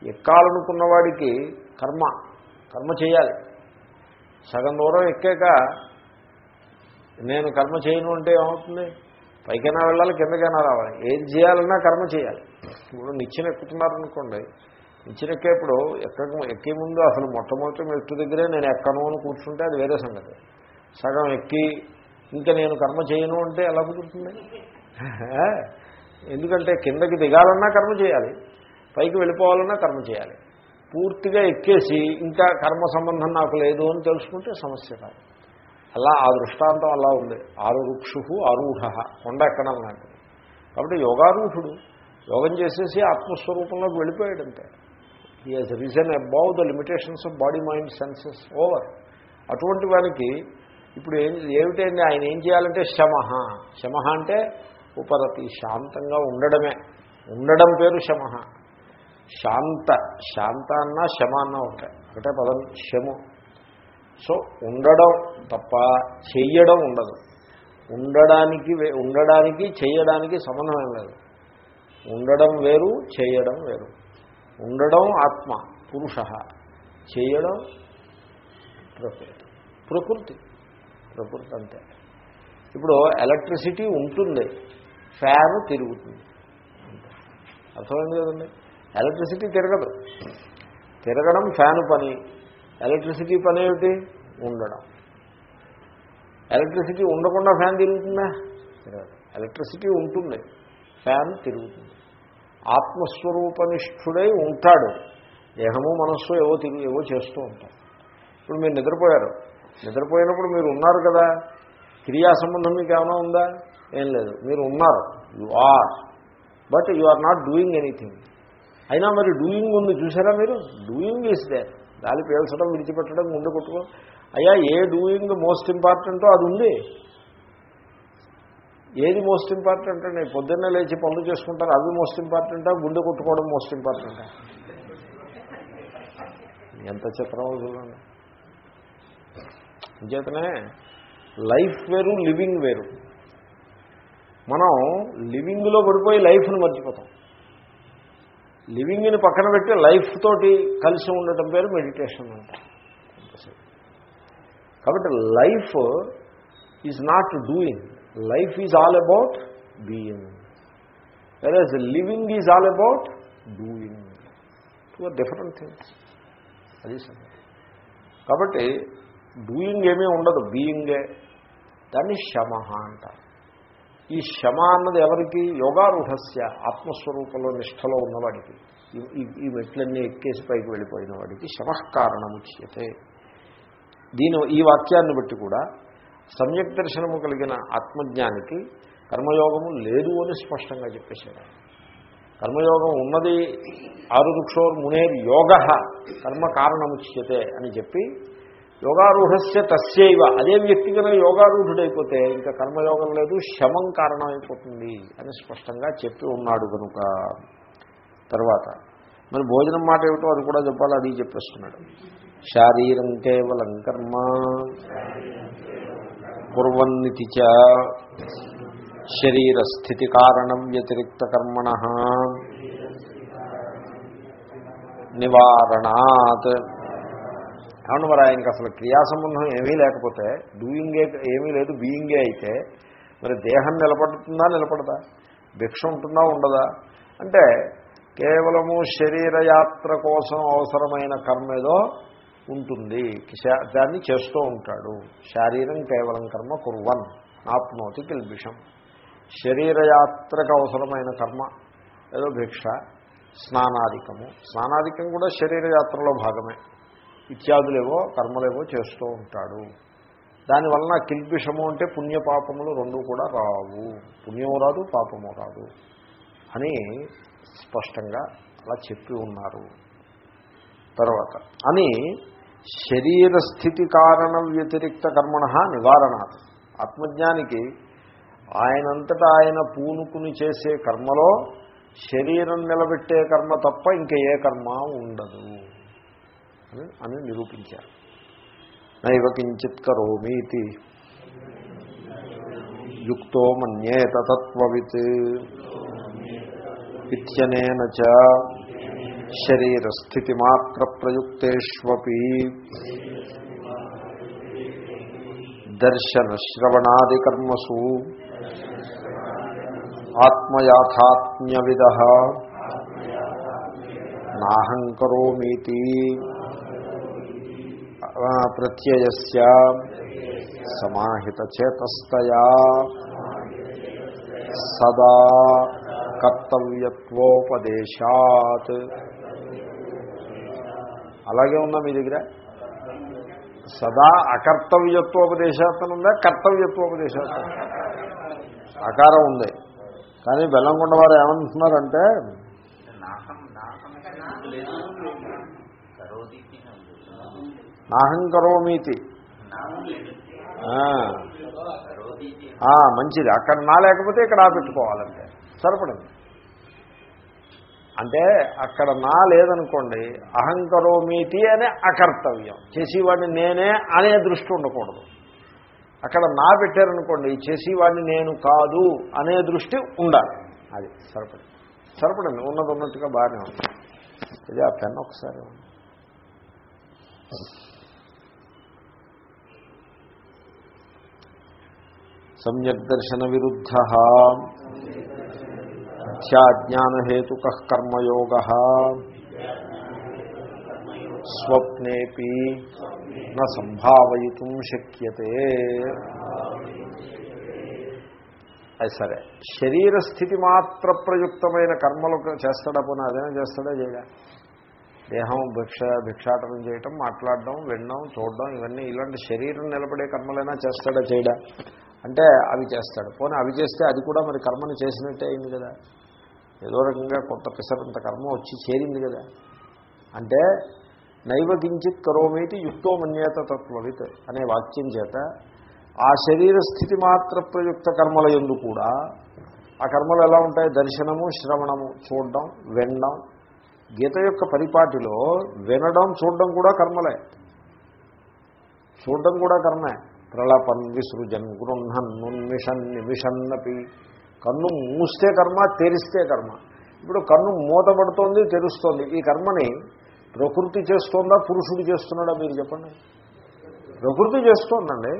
ఎక్కాలనుకున్నవాడికి కర్మ కర్మ చేయాలి. సగం దూరం ఎక్కాక నేను కర్మ చేయను అంటే ఏమవుతుంది? పైకైనా వెళ్ళాలి కిందకైనా రావాలి. ఏది చేయాలన్నా కర్మ చేయాలి. ఇప్పుడు నిచ్చెన ఎక్కుతున్నారనుకోండి నిచ్చెన ఎక్కేప్పుడు ఎక్క ఎక్కే ముందు అసలు మొట్టమొదటి మెట్టు దగ్గరే నేను ఎక్కను అని కూర్చుంటే అది వేరే సంగతి. సగం ఎక్కి ఇంకా నేను కర్మ చేయను అంటే ఎలా కుదురుతుంది? ఎందుకంటే కిందకి దిగాలన్నా కర్మ చేయాలి పైకి వెళ్ళిపోవాలన్నా కర్మ చేయాలి. పూర్తిగా ఎక్కేసి ఇంకా కర్మ సంబంధం నాకు లేదు అని తెలుసుకుంటే సమస్య కాదు అలా ఆ దృష్టాంతం అలా ఉంది. ఆరుక్షు ఆరూఢ కొండ ఎక్కడం లాంటిది. కాబట్టి యోగారూఢుడు యోగం చేసేసి ఆత్మస్వరూపంలోకి వెళ్ళిపోయాడంతే ఈ he's risen above the limitations of body mind senses over అటువంటి వానికి ఇప్పుడు ఏం ఏమిటండి ఆయన ఏం చేయాలంటే శమహ శమహ అంటే ఉపరతి శాంతంగా ఉండడమే. ఉండడం పేరు శమహ శాంత శాంత అన్నా శమ అన్నా ఉంటాయి. ఒకటే పదం శము. సో ఉండడం తప్ప చెయ్యడం ఉండదు. ఉండడానికి ఉండడానికి చేయడానికి సంబంధం లేదు. ఉండడం వేరు చేయడం వేరు. ఉండడం ఆత్మ పురుష. చేయడం ప్రకృతి. ప్రకృతి. ప్రకృతి అంతే. ఇప్పుడు ఎలక్ట్రిసిటీ ఉంటుంది. ఫ్యాన్ తిరుగుతుంది. అర్థమైంది కదండి? ఎలక్ట్రిసిటీ తిరగదు. తిరగడం ఫ్యాన్ పని. ఎలక్ట్రిసిటీ పని ఏమిటి? ఉండడం. ఎలక్ట్రిసిటీ ఉండకుండా ఫ్యాన్ తిరుగుతుందా? ఎలక్ట్రిసిటీ ఉంటుంది ఫ్యాన్ తిరుగుతుంది. ఆత్మస్వరూపనిష్ఠుడై ఉంటాడు. దేహము మనస్సు ఏవో తిరుగు ఏవో చేస్తూ ఉంటాయి ఇప్పుడు మీరు నిద్రపోయారు. నిద్రపోయినప్పుడు మీరు ఉన్నారు కదా? క్రియా సంబంధం మీకు ఏమైనా ఉందా? ఏం లేదు. మీరు ఉన్నారు. You are but you are not doing anything అయినా మరి డూయింగ్ ఉంది. చూసారా మీరు? డూయింగ్ ఈజ్ దేర్ గాలి పేల్చడం విడిచిపెట్టడం గుండె కొట్టుకో. అయ్యా ఏ డూయింగ్ మోస్ట్ ఇంపార్టెంటో అది ఉంది? ఏది మోస్ట్ ఇంపార్టెంట్ అండి? పొద్దున్నే లేచి పనులు చేసుకుంటారు అవి మోస్ట్ ఇంపార్టెంటా గుండె కొట్టుకోవడం మోస్ట్ ఇంపార్టెంటా ఎంత చిత్రమో చూడండి. అంచేతనే లైఫ్ వేరు లివింగ్ వేరు. మనం లివింగ్లో పడిపోయి లైఫ్ని మర్చిపోతాం. లివింగ్ని పక్కన పెట్టి లైఫ్ తోటి కలిసి ఉండటం పేరు మెడిటేషన్ అంట. కాబట్టి life is not doing life is all about being versus living is all about doing two are different things అది సంగతి కాబట్టి డూయింగ్ ఏమీ ఉండదు. బీయింగే దాన్ని శమ అంటారు. ఈ శమ అన్నది ఎవరికి? యోగారూఢస్య ఆత్మస్వరూపంలో నిష్టలో ఉన్నవాడికి. ఈ- మెట్లన్నీ ఎక్కేసి పైకి వెళ్ళిపోయిన వాడికి శమకారణముచ్యతే దీని ఈ వాక్యాన్ని బట్టి కూడా సమ్యక్ దర్శనము కలిగిన ఆత్మజ్ఞానికి కర్మయోగము లేదు అని స్పష్టంగా చెప్పేశారు. కర్మయోగం ఉన్నది ఆరురుక్షోర్ మునేర్ యోగ కర్మ కారణముచ్యతే అని చెప్పి యోగారూఢస్య తస్యైవ. అదే వ్యక్తి కనుక యోగారూఢుడైపోతే ఇంకా కర్మయోగం లేదు శమం కారణమైపోతుంది అని స్పష్టంగా చెప్పి ఉన్నాడు కనుక తర్వాత మరి భోజనం మాట ఏమిటో అది కూడా చెప్పాలి అది చెప్పేస్తున్నాడు. శారీరం కేవలం కర్మ. కుర్వన్నితి చ శరీరస్థితి కారణం వ్యతిరిక్త కర్మణ. నివారణాత్. ఏమన్నా మరి ఆయనకి అసలు క్రియా సంబంధం ఏమీ లేకపోతే డూయింగే ఏమీ లేదు బీయింగే అయితే మరి దేహం నిలబడుతుందా నిలబడదా? భిక్ష ఉంటుందా ఉండదా? అంటే కేవలము శరీరయాత్ర కోసం అవసరమైన కర్మ ఏదో ఉంటుంది. దాన్ని చేస్తూ ఉంటాడు. శారీరం కేవలం కర్మ కుర్వన్ ఆప్నోతి కిల్బిషం. శరీరయాత్రకు అవసరమైన కర్మ ఏదో భిక్ష స్నానాధికము. స్నానాధికం కూడా శరీరయాత్రలో భాగమే. ఇత్యాదులేవో కర్మలేవో చేస్తూ ఉంటాడు. దానివలన కిల్పిషము అంటే పుణ్యపాపములు రెండు కూడా రావు. పుణ్యము రాదు పాపము రాదు అని స్పష్టంగా అలా చెప్పి ఉన్నారు. తర్వాత అని శరీర స్థితి కారణ వ్యతిరిక్త కర్మణ నివారణాలు ఆత్మజ్ఞానికి ఆయనంతటా ఆయన పూనుకుని చేసే కర్మలో శరీరం నిలబెట్టే కర్మ తప్ప ఇంకా ఏ కర్మ ఉండదు. అని అని నిరూపించారు నైవ కించిత్ కరోమీతి యుక్తో మన్యేత తత్వవిత్ ఇత్యనేన చ శరీరస్థితిమాత్ర ప్రయుక్తేష్వపి దర్శనశ్రవణాదికర్మసు ఆత్మయాథాత్మ్యవిద నాహం కరోమీతి ప్రత్యయస్య సమాహితచేతస్తయా సదా కర్తవ్యత్వోపదేశాత్. అలాగే ఉందా మీ దగ్గర? సదా అకర్తవ్యత్వోపదేశాత్ ఉందా. కర్తవ్యత్వోపదేశాత్ అకారం ఉంది కానీ బెల్లంకొండ వారు ఏమంటున్నారంటే నాహం కరోమీతి. మంచిది. అక్కడ నా లేకపోతే ఇక్కడ ఆ పెట్టుకోవాలంటే. సరిపడింది. అంటే అక్కడ నా లేదనుకోండి అహంకరోమీతి అనే అకర్తవ్యం. చేసేవాడిని నేనే అనే దృష్టి ఉండకూడదు. అక్కడ నా పెట్టారనుకోండి చేసేవాడిని నేను కాదు అనే దృష్టి ఉండాలి. అది సరిపడింది. సరిపడింది. ఉన్నది ఉన్నట్టుగా బాగానే ఉంది. ఇది ఆ పెన్ ఒకసారి సమ్యక్ దర్శన విరుద్ధ మిథ్యాజ్ఞానహేతుక కర్మయోగ. స్వప్నేపి న సంభావయితుం శక్యతే. సరే. శరీర స్థితి మాత్ర ప్రయుక్తమైన కర్మలు చేస్తాడా పోనీ అదేనా చేస్తాడా చేయడా? దేహం భిక్ష భిక్షాటనం చేయటం మాట్లాడడం వినడం చూడడం ఇవన్నీ ఇలాంటి శరీరం నిలబడే కర్మలైనా చేస్తాడా చేయడా? అంటే అవి చేస్తాడు. పోనీ అవి చేస్తే అది కూడా మరి కర్మను చేసినట్టే అయింది కదా. ఏదో రకంగా కొంత పిసరంత కర్మ వచ్చి చేరింది కదా. అంటే నైవ కించిత్ కరోమేటి యుక్తో మన్యేత తత్వవిత్ అనే వాక్యం చేత ఆ శరీర స్థితి మాత్ర ప్రయుక్త కర్మల ఎందు కూడా ఆ కర్మలు ఎలా ఉంటాయి? దర్శనము శ్రవణము చూడడం వినడం. గీత యొక్క పరిపాటిలో వినడం చూడడం కూడా కర్మలే. చూడడం కూడా కర్మే. ప్రళపన్ విసృజన్ గృహన్నున్మిషన్ నిమిషన్నపి కన్ను మూస్తే కర్మ తెరిస్తే కర్మ. ఇప్పుడు కన్ను మూతబడుతోంది తెరుస్తోంది. ఈ కర్మని ప్రకృతి చేస్తోందా పురుషుడు చేస్తున్నాడా మీరు చెప్పండి? ప్రకృతి చేస్తోందండి.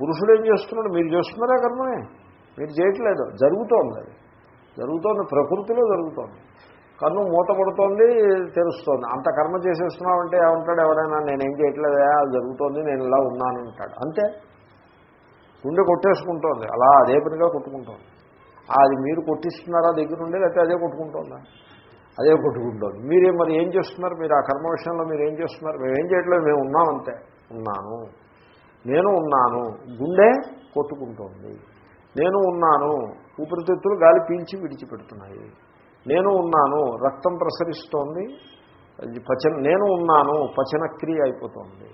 పురుషుడు ఏం చేస్తున్నాడు? మీరు చేస్తున్నారా కర్మనే? మీరు చేయట్లేదు. జరుగుతోంది అది. జరుగుతోంది ప్రకృతిలో జరుగుతోంది. కన్ను మూతపడుతోంది తెలుస్తోంది అంత కర్మ చేసేస్తున్నామంటే ఏమంటాడు? ఎవరైనా నేనేం చేయట్లేదా అది జరుగుతోంది నేను ఇలా ఉన్నాను అంటాడు. అంతే. గుండె కొట్టేసుకుంటోంది. అలా అదే పనిగా కొట్టుకుంటోంది. అది మీరు కొట్టిస్తున్నారా దగ్గర లేకపోతే అదే కొట్టుకుంటోందా? అదే కొట్టుకుంటోంది. మీరే మరి ఏం చేస్తున్నారు? మీరు ఆ కర్మ విషయంలో మీరు ఏం చేస్తున్నారు? మేము ఏం చేయట్లేదు మేము ఉన్నాం అంతే. ఉన్నాను. నేను ఉన్నాను. గుండె కొట్టుకుంటోంది. నేను ఉన్నాను. ఊపిరితిత్తులు గాలి పీల్చి విడిచిపెడుతున్నాయి. నేను ఉన్నాను రక్తం ప్రసరిస్తోంది అది పచన నేను ఉన్నాను పచనక్రియ అయిపోతుంది.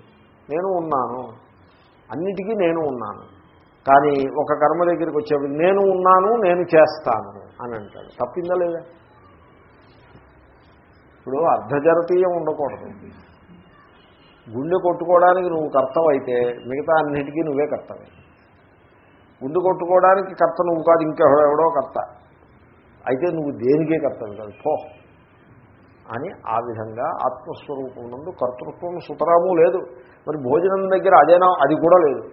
నేను ఉన్నాను అన్నిటికీ నేను ఉన్నాను. కానీ ఒక కర్మ దగ్గరికి వచ్చేప్పుడు నేను ఉన్నాను నేను చేస్తాను అని అంటాడు. తప్పిందా లేదా? ఇప్పుడు అర్ధజరతీయం ఉండకూడదు. గుండె కొట్టుకోవడానికి నువ్వు కర్తవైతే అయితే మిగతా అన్నిటికీ నువ్వే కర్తవే. గుండె కొట్టుకోవడానికి కర్త నువ్వు కాదు ఇంకెవడో కర్త. అయితే నువ్వు దేనికే కర్తవి కాదు పో. అని ఆ విధంగా ఆత్మస్వరూపం నందు కర్తృత్వం సుతరాము లేదు. మరి భోజనం దగ్గర అదేనా అది కూడా లేదు.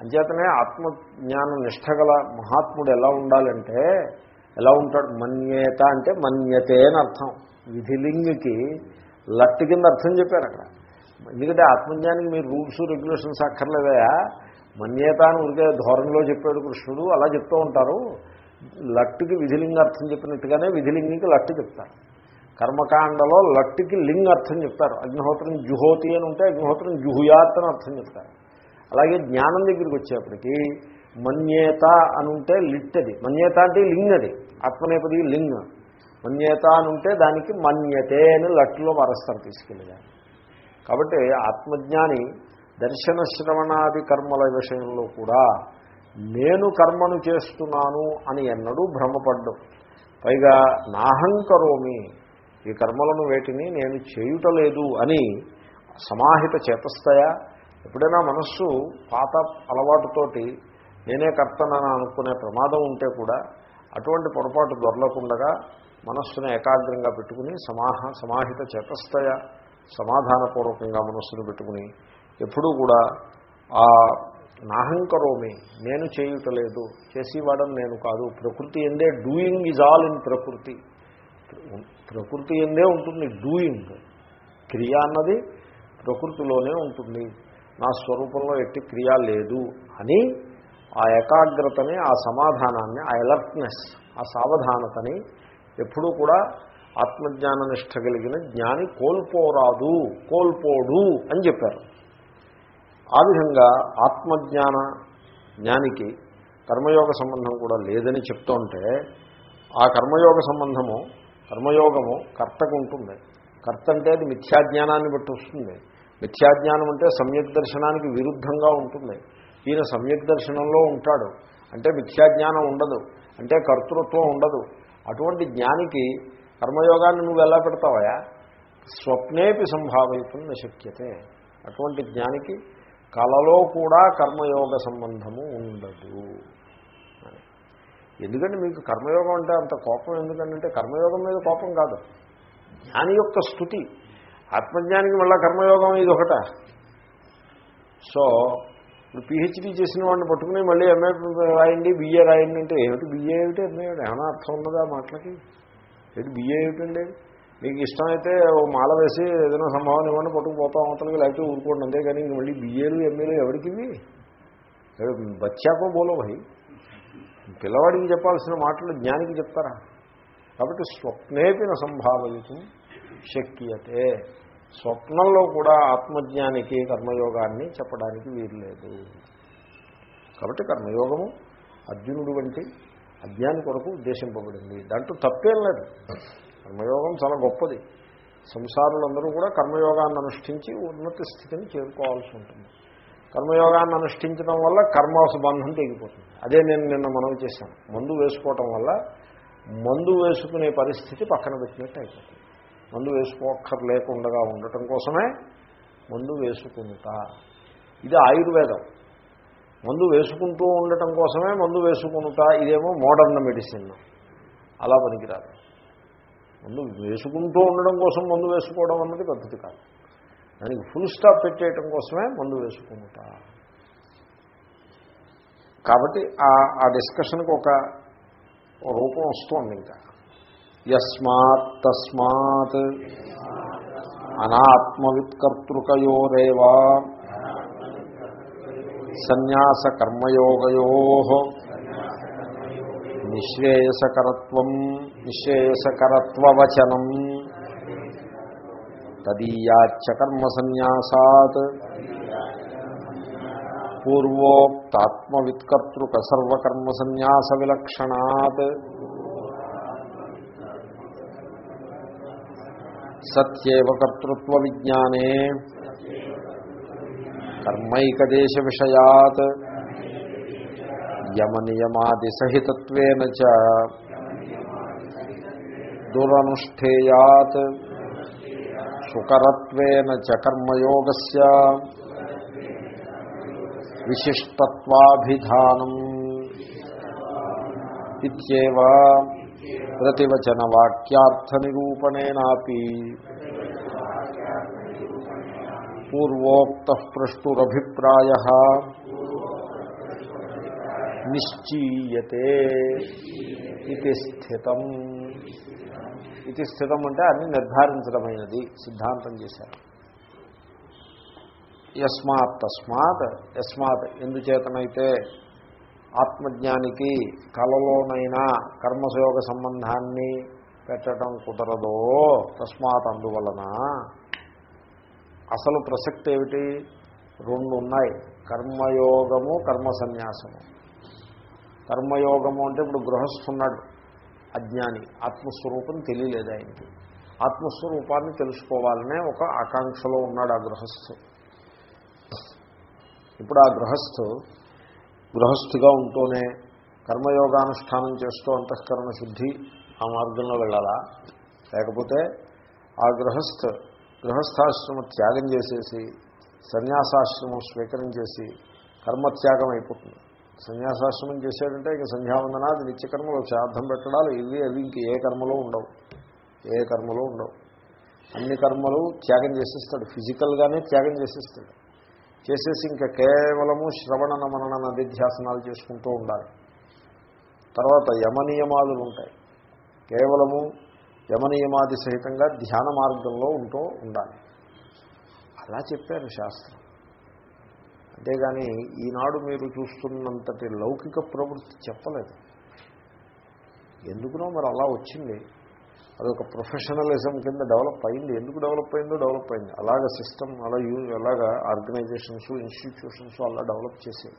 అంచేతనే ఆత్మజ్ఞాన నిష్ఠగల మహాత్ముడు ఎలా ఉండాలంటే ఎలా ఉంటాడు? మన్యేత అంటే మన్యతే అని అర్థం. విధిలింగికి లట్టు కింద అర్థం చెప్పారు అక్కడ. ఎందుకంటే ఆత్మజ్ఞానికి మీరు రూల్స్ రెగ్యులేషన్స్ అక్కర్లేదయా? మన్యేత అని ఉరికే ధోరణిలో చెప్పాడు కృష్ణుడు అలా చెప్తూ ఉంటారు. లట్టుకి విధిలింగ అర్థం చెప్పినట్టుగానే విధిలింగికి లట్టు చెప్తారు. కర్మకాండలో లట్టుకి లింగ్ అర్థం చెప్తారు. అగ్నిహోత్రం జుహోతి అని ఉంటే అగ్నిహోత్రం జుహుయాత్ అని అర్థం చెప్తారు. అలాగే జ్ఞానం దగ్గరికి వచ్చేప్పటికీ మన్యేత అని ఉంటే లిట్ అది మన్యేత అంటే లింగ్ అది. ఆత్మనేపది లింగ్. మన్యేత అని ఉంటే దానికి మన్యతే అని లట్టులో మరస్తారు తీసుకెళ్ళి కాబట్టి ఆత్మజ్ఞాని దర్శన శ్రవణాది కర్మల విషయంలో కూడా నేను కర్మను చేస్తున్నాను అని ఎన్నడూ భ్రమపడ్డం. పైగా నాహంకరోమి ఈ కర్మలను వేటిని నేను చేయుటలేదు అని సమాహిత చేతస్థయ. ఎప్పుడైనా మనస్సు పాత అలవాటుతోటి నేనే కర్తనని అనుకునే ప్రమాదం ఉంటే కూడా అటువంటి పొరపాటు దొరలకుండగా మనస్సును ఏకాగ్రంగా పెట్టుకుని సమాహ సమాహిత చేతస్థయ సమాధానపూర్వకంగా మనస్సును పెట్టుకుని ఎప్పుడూ కూడా ఆ నాహంకరోమి నేను చేయుటలేదు చేసేవాడని నేను కాదు. ప్రకృతి ఎందే డూయింగ్ ఈజ్ ఆల్ ఇన్ ప్రకృతి. ప్రకృతి ఎందే ఉంటుంది డూయింగ్. క్రియ అన్నది ప్రకృతిలోనే ఉంటుంది. నా స్వరూపంలో ఎట్టి క్రియ లేదు అని ఆ ఏకాగ్రతని ఆ సమాధానాన్ని ఆ అలర్ట్నెస్ ఆ సావధానతని ఎప్పుడూ కూడా ఆత్మజ్ఞాన నిష్ట కలిగిన జ్ఞాని కోల్పోరాదు కోల్పోడు అని చెప్పారు. ఆ విధంగా ఆత్మజ్ఞాన జ్ఞానికి కర్మయోగ సంబంధం కూడా లేదని చెప్తుంటే ఆ కర్మయోగ సంబంధము కర్మయోగము కర్తకు ఉంటుంది. కర్త అంటే అది మిథ్యాజ్ఞానాన్ని బట్టి వస్తుంది. మిథ్యాజ్ఞానం అంటే సమ్యక్ దర్శనానికి విరుద్ధంగా ఉంటుంది. ఈయన సమ్యక్ దర్శనంలో ఉంటాడు. అంటే మిథ్యాజ్ఞానం ఉండదు. అంటే కర్తృత్వం ఉండదు. అటువంటి జ్ఞానికి కర్మయోగాన్ని నువ్వు ఎలా పెడతావయా స్వప్నేపి సంభావయితం శక్యతే. అటువంటి జ్ఞానికి కలలో కూడా కర్మయోగ సంబంధము ఉండదు. ఎందుకంటే మీకు కర్మయోగం అంటే అంత కోపం ఎందుకంటే కర్మయోగం మీద కోపం కాదు. జ్ఞాని యొక్క స్థుతి. ఆత్మజ్ఞానికి మళ్ళీ కర్మయోగం ఇది ఒకట. సో ఇప్పుడు పిహెచ్డీ చేసిన వాడిని పట్టుకుని మళ్ళీ ఎంఏ రాయండి బిఏ రాయండి అంటే ఏమిటి? బిఏ ఏమిటి? ఎంఏ ఏమైనా అర్థం ఉన్నదా మాటలకి? ఏంటి బిఏ ఏమిటండి మీకు ఇష్టమైతే ఓ మాల వేసి ఏదైనా సంభావన ఇవ్వండి పట్టుకుపోతాం అవతలకి లేకపోతే ఊరుకోండి అంతేగాని ఇంక మళ్ళీ బిఏలు ఎంఏలు ఎవరికి బచ్చాకో బోలో భయ్. పిల్లవాడికి చెప్పాల్సిన మాటలు జ్ఞానికి చెప్తారా? కాబట్టి స్వప్నేపిన సంభావయుతం శక్యతే. స్వప్నంలో కూడా ఆత్మజ్ఞానికి కర్మయోగాన్ని చెప్పడానికి వీల్లేదు. కాబట్టి కర్మయోగము అర్జునుడు వంటి అజ్ఞాని కొరకు ఉద్దేశింపబడింది. దాంట్లో తప్పేం లేదు. కర్మయోగం చాలా గొప్పది. సంసారులందరూ కూడా కర్మయోగాన్ని అనుష్ఠించి ఉన్నత స్థితిని చేరుకోవాల్సి ఉంటుంది. కర్మయోగాన్ని అనుష్ఠించడం వల్ల కర్మబంధం తెగిపోతుంది. అదే నేను నిన్న మనం చేశాను. మందు వేసుకోవటం వల్ల మందు వేసుకునే పరిస్థితి పక్కన పెట్టినట్టు అయిపోతుంది. మందు వేసుకోక్కర్లేకుండా ఉండటం కోసమే మందు వేసుకుంటా. ఇది ఆయుర్వేదం. మందు వేసుకుంటూ ఉండటం కోసమే మందు వేసుకుంటా. ఇదేమో మోడర్న్ మెడిసిన్. అలా పనికిరాదు. ముందు వేసుకుంటూ ఉండడం కోసం మందు వేసుకోవడం అన్నది పద్ధతి కాదు. దానికి ఫుల్ స్టాప్ పెట్టేయటం కోసమే మందు వేసుకుంటా. కాబట్టి ఆ డిస్కషన్కి ఒక రూపం వస్తుంది ఇంకా. యస్మాత్ తస్మాత్ అనాత్మవిత్కర్తృకయోరేవా సన్యాసకర్మయోగయో నిశ్రేయసకరత్వం నిశ్రేయసకరత్వవచనం. తదీయాచకర్మసన్యాసాత్ పూర్వోక్తాత్మవిత్కర్తృకసర్వకర్మసన్యాస విలక్షణాత్ సత్యేవ కర్తృత్వ విజ్ఞానే కర్మైకదేశ విషయాత్ యమనియమాదిసహితత్వేన చ దురనుష్ఠేయాత్ సుకరత్వేన చ కర్మయోగస్య విశిష్టత్వాభిధానం ఇత్యేవ ప్రతివచన వాక్యార్థ నిరూపణేనాపి పూర్వోక్త పృష్టురభిప్రాయ నిశ్చీయతే ఇది స్థితం. ఇది స్థితం అంటే అన్ని నిర్ధారించడమైనది సిద్ధాంతం చేశారు. యస్మాత్ తస్మాత్ యస్మాత్ ఎందుచేతనైతే ఆత్మజ్ఞానికి కలలోనైనా కర్మసయోగ సంబంధాన్ని పెట్టడం కుదరదో తస్మాత్ అందువలన అసలు ప్రసక్తి ఏమిటి రెండు ఉన్నాయి కర్మయోగము కర్మ సన్యాసము కర్మయోగము అంటే ఇప్పుడు గృహస్థున్నాడు అజ్ఞాని. ఆత్మస్వరూపం తెలియలేదు ఆయనకి. ఆత్మస్వరూపాన్ని తెలుసుకోవాలనే ఒక ఆకాంక్షలో ఉన్నాడు ఆ గృహస్థు. ఇప్పుడు ఆ గృహస్థు గృహస్థుగా ఉంటూనే కర్మయోగానుష్ఠానం చేస్తూ అంతఃకరణ శుద్ధి ఆ మార్గంలో వెళ్ళాలా? లేకపోతే ఆ గృహస్థ గృహస్థాశ్రమ త్యాగం చేసేసి సన్యాసాశ్రమం స్వీకరించేసి కర్మత్యాగం అయిపోతుంది. సన్యాసాశ్రమం చేశాడంటే ఇంకా సంధ్యావందనాది నిత్యకర్మలు శ్రాద్ధం పెట్టడాలు ఇవి అవి ఇంక ఏ కర్మలో ఉండవు. ఏ కర్మలో ఉండవు. అన్ని కర్మలు త్యాగం చేసేస్తాడు. ఫిజికల్గానే త్యాగం చేసేస్తాడు. చేసేసి ఇంకా కేవలము శ్రవణ నమనన నదిధ్యాసనాలు చేసుకుంటూ ఉండాలి. తర్వాత యమనియమాలు ఉంటాయి. కేవలము యమనియమాది సహితంగా ధ్యాన మార్గంలో ఉంటూ ఉండాలి. అలా చెప్పారు శాస్త్రం. అంతేగాని ఈనాడు మీరు చూస్తున్నంతటి లౌకిక ప్రవృత్తి చెప్పలేదు. ఎందుకునో మరి అలా వచ్చింది. అదొక ప్రొఫెషనలిజం కింద డెవలప్ అయింది. ఎందుకు డెవలప్ అయిందో డెవలప్ అయింది. అలాగ సిస్టమ్ అలా యూ అలాగా ఆర్గనైజేషన్స్ ఇన్స్టిట్యూషన్స్ అలా డెవలప్ చేసేవి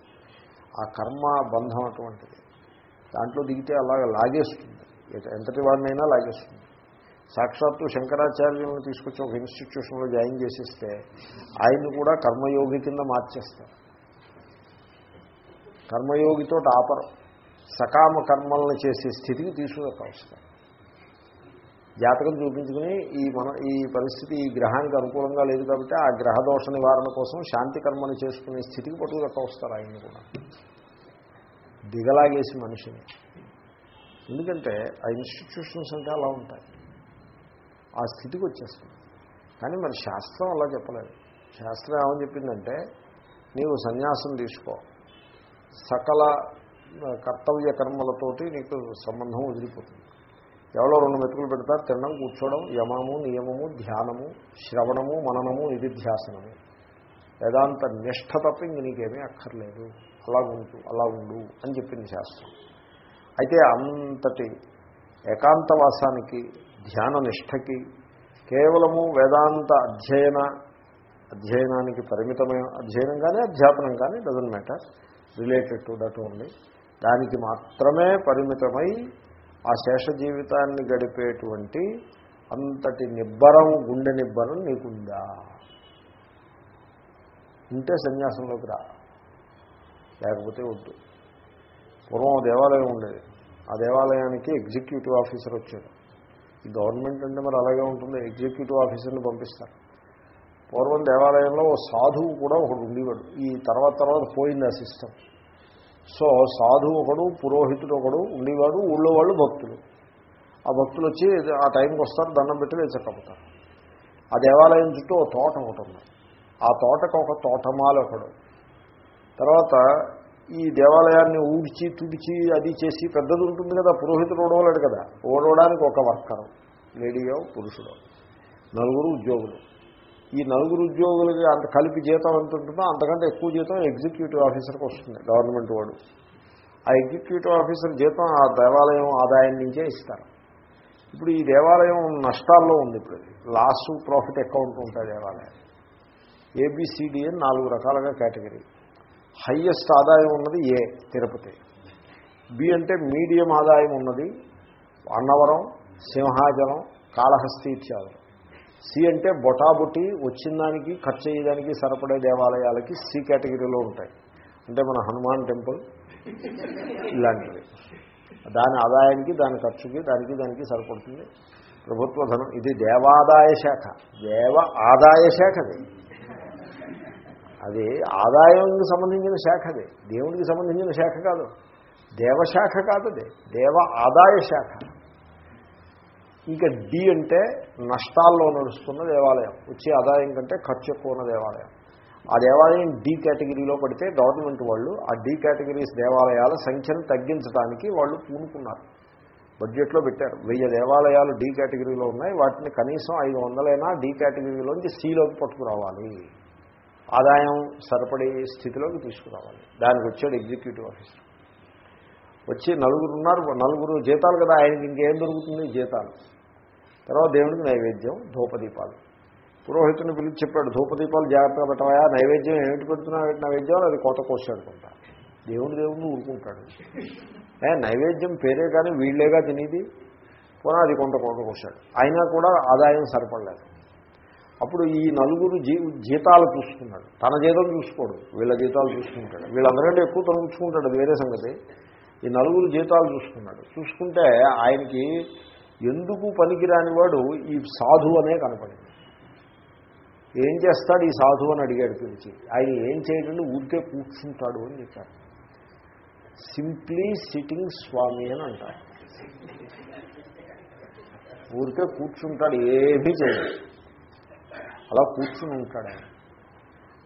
ఆ కర్మ బంధం అటువంటిది దాంట్లో దిగితే అలాగ లాగేస్తుంది. ఎంతటి వాడినైనా లాగేస్తుంది. సాక్షాత్తు శంకరాచార్యులను తీసుకొచ్చి ఒక ఇన్స్టిట్యూషన్లో జాయిన్ చేసిస్తే ఆయన్ని కూడా కర్మయోగి కింద మార్చేస్తారు. కర్మయోగితో ఆపరు సకామ కర్మలను చేసే స్థితికి తీసుకువస్తారు జాతకం చూపించుకుని ఈ మన ఈ పరిస్థితి ఈ గ్రహానికి అనుకూలంగా లేదు కాబట్టి ఆ గ్రహ దోష నివారణ కోసం శాంతి కర్మను చేసుకునే స్థితికి పట్టుదక్క వస్తారు ఆయన్ని కూడా. దిగలాగేసి మనిషిని. ఎందుకంటే ఆ ఇన్స్టిట్యూషన్స్ అంటే అలా ఉంటాయి. ఆ స్థితికి వచ్చేస్తుంది. కానీ మరి శాస్త్రం అలా చెప్పలేదు. శాస్త్రం ఏమని చెప్పిందంటే నీవు సన్యాసం తీసుకో. సకల కర్తవ్య కర్మలతోటి నీకు సంబంధం వదిలిపోతుంది. ఎవరో రెండు మెతుకులు పెడతారు తినడం కూర్చోవడం యమము నియమము ధ్యానము శ్రవణము మననము నిధిధ్యాసనము వేదాంత నిష్ఠ తప్ప ఇంక నీకేమీ అక్కర్లేదు. అలా ఉండు అలా ఉండు అని చెప్పింది శాస్త్రం. అయితే అంతటి ఏకాంతవాసానికి ధ్యాన నిష్టకి కేవలము వేదాంత అధ్యయన అధ్యయనానికి పరిమితమైన అధ్యయనం కానీ అధ్యాపనం కానీ doesn't matter related to that only దానికి మాత్రమే పరిమితమై ఆ శేష జీవితాన్ని గడిపేటువంటి అంతటి నిబ్బరం గుండె నిబ్బరం నీకుందా? ఉంటే సన్యాసంలోకి రా. లేకపోతే వద్దు. పూర్వం దేవాలయం ఉండేది. ఆ దేవాలయానికి ఎగ్జిక్యూటివ్ ఆఫీసర్ వచ్చాడు. ఈ గవర్నమెంట్ అంటే మరి అలాగే ఉంటుంది. ఎగ్జిక్యూటివ్ ఆఫీసర్ని పంపిస్తారు. పూర్వం దేవాలయంలో ఓ సాధువు కూడా ఒకడు ఉండేవాడు. ఈ తర్వాత తర్వాత పోయింది ఆ సిస్టమ్ సో సాధువు ఒకడు పురోహితుడు ఒకడు ఉండేవాడు ఊళ్ళో వాళ్ళు భక్తులు. ఆ భక్తులు వచ్చి ఆ టైంకి వస్తారు దండం పెట్టి లేచకపోతారు. ఆ దేవాలయం చుట్టూ ఒక తోట ఒకటి ఉంది. ఆ తోటకు ఒక తోటమాల ఒకడు. తర్వాత ఈ దేవాలయాన్ని ఊడ్చి తుడిచి అది చేసి పెద్దది ఉంటుంది కదా పురోహితుడు ఓడవలేడు కదా. ఓడవడానికి ఒక వర్కరు లేడీయో పురుషుడో నలుగురు ఉద్యోగులు. ఈ నలుగురు ఉద్యోగులకి అంత కలిపి జీతం ఎంత ఉంటుందో అంతకంటే ఎక్కువ జీతం ఎగ్జిక్యూటివ్ ఆఫీసర్కి వస్తుంది గవర్నమెంట్ వాడు ఆ ఎగ్జిక్యూటివ్ ఆఫీసర్ జీతం ఆ దేవాలయం ఆదాయం నుంచే ఇస్తారు. ఇప్పుడు ఈ దేవాలయం నష్టాల్లో ఉంది ఇప్పుడు. లాస్ ప్రాఫిట్ అకౌంట్ ఉంటుంది దేవాలయం. ఏబిసిడి అని నాలుగు రకాలుగా కేటగిరీ. హయ్యెస్ట్ ఆదాయం ఉన్నది ఏ? తిరుపతి. బి అంటే మీడియం ఆదాయం ఉన్నది అన్నవరం సింహాచలం కాళహస్తి ఇత్యాదులు సి అంటే బొటాబుటి వచ్చిన దానికి ఖర్చు అయ్యేదానికి సరిపడే దేవాలయాలకి సి కేటగిరీలో ఉంటాయి. అంటే మన హనుమాన్ టెంపుల్ ఇలాంటివి దాని ఆదాయానికి దాని ఖర్చుకి దానికి దానికి సరిపడుతుంది. ప్రభుత్వ ధనం ఇది దేవాదాయ శాఖ. దేవ ఆదాయ శాఖ అది ఆదాయానికి సంబంధించిన శాఖ అది దేవుడికి సంబంధించిన శాఖ కాదు. దేవశాఖ కాదు అది దేవ ఆదాయ శాఖ. ఇంకా డి అంటే నష్టాల్లో నడుస్తున్న దేవాలయం. వచ్చే ఆదాయం కంటే ఖర్చు ఎక్కువ ఉన్న దేవాలయం. ఆ దేవాలయం డి కేటగిరీలో పడితే గవర్నమెంట్ వాళ్ళు ఆ డి కేటగిరీస్ దేవాలయాల సంఖ్యను తగ్గించడానికి వాళ్ళు పూనుకున్నారు. బడ్జెట్లో పెట్టారు. వెయ్యి దేవాలయాలు డి కేటగిరీలో ఉన్నాయి. వాటిని కనీసం ఐదు వందలైనా డి కేటగిరీలోంచి సిలోకి పట్టుకురావాలి. ఆదాయం సరిపడే స్థితిలోకి తీసుకురావాలి. దానికి వచ్చాడు ఎగ్జిక్యూటివ్ ఆఫీసర్. వచ్చి నలుగురు ఉన్నారు నలుగురు జీతాలు కదా ఆయనకి ఇంకేం దొరుకుతుంది? జీతాలు. తర్వాత దేవుడికి నైవేద్యం ధూపదీపాలు. పురోహితుని పిలిచి చెప్పాడు ధూపదీపాలు జాగ్రత్తగా పెట్టవయా నైవేద్యం ఏమిటి పెడుతున్నావు నైవేద్యం? అది కోత కోసాడుకుంటా దేవుడు దేవుడిని ఊరుకుంటాడు. నైవేద్యం పేరే కానీ వీళ్ళేగా తినేది? పోనా అది కొంత కోత కోసాడు అయినా కూడా ఆదాయం సరిపడలేదు. అప్పుడు ఈ నలుగురు జీ జీతాలు చూసుకున్నాడు. తన జీతం చూసుకోడు. వీళ్ళ జీతాలు చూసుకుంటాడు. వీళ్ళందరికంటే ఎక్కువ తొలగించుకుంటాడు అది వేరే సంగతి. ఈ నలుగురు జీతాలు చూసుకున్నాడు. చూసుకుంటే ఆయనకి ఎందుకు పనికిరాని వాడు ఈ సాధు అనే కనపడింది. ఏం చేస్తాడు ఈ సాధు అని అడిగాడు పిలిచి. ఆయన ఏం చేయడండి? ఊరికే కూర్చుంటాడు అని చెప్పారు. సింప్లీ సిట్టింగ్ స్వామి అని అంటారు. ఊరికే కూర్చుంటాడు. ఏమీ చేయడు. అలా కూర్చుని ఉంటాడు ఆయన.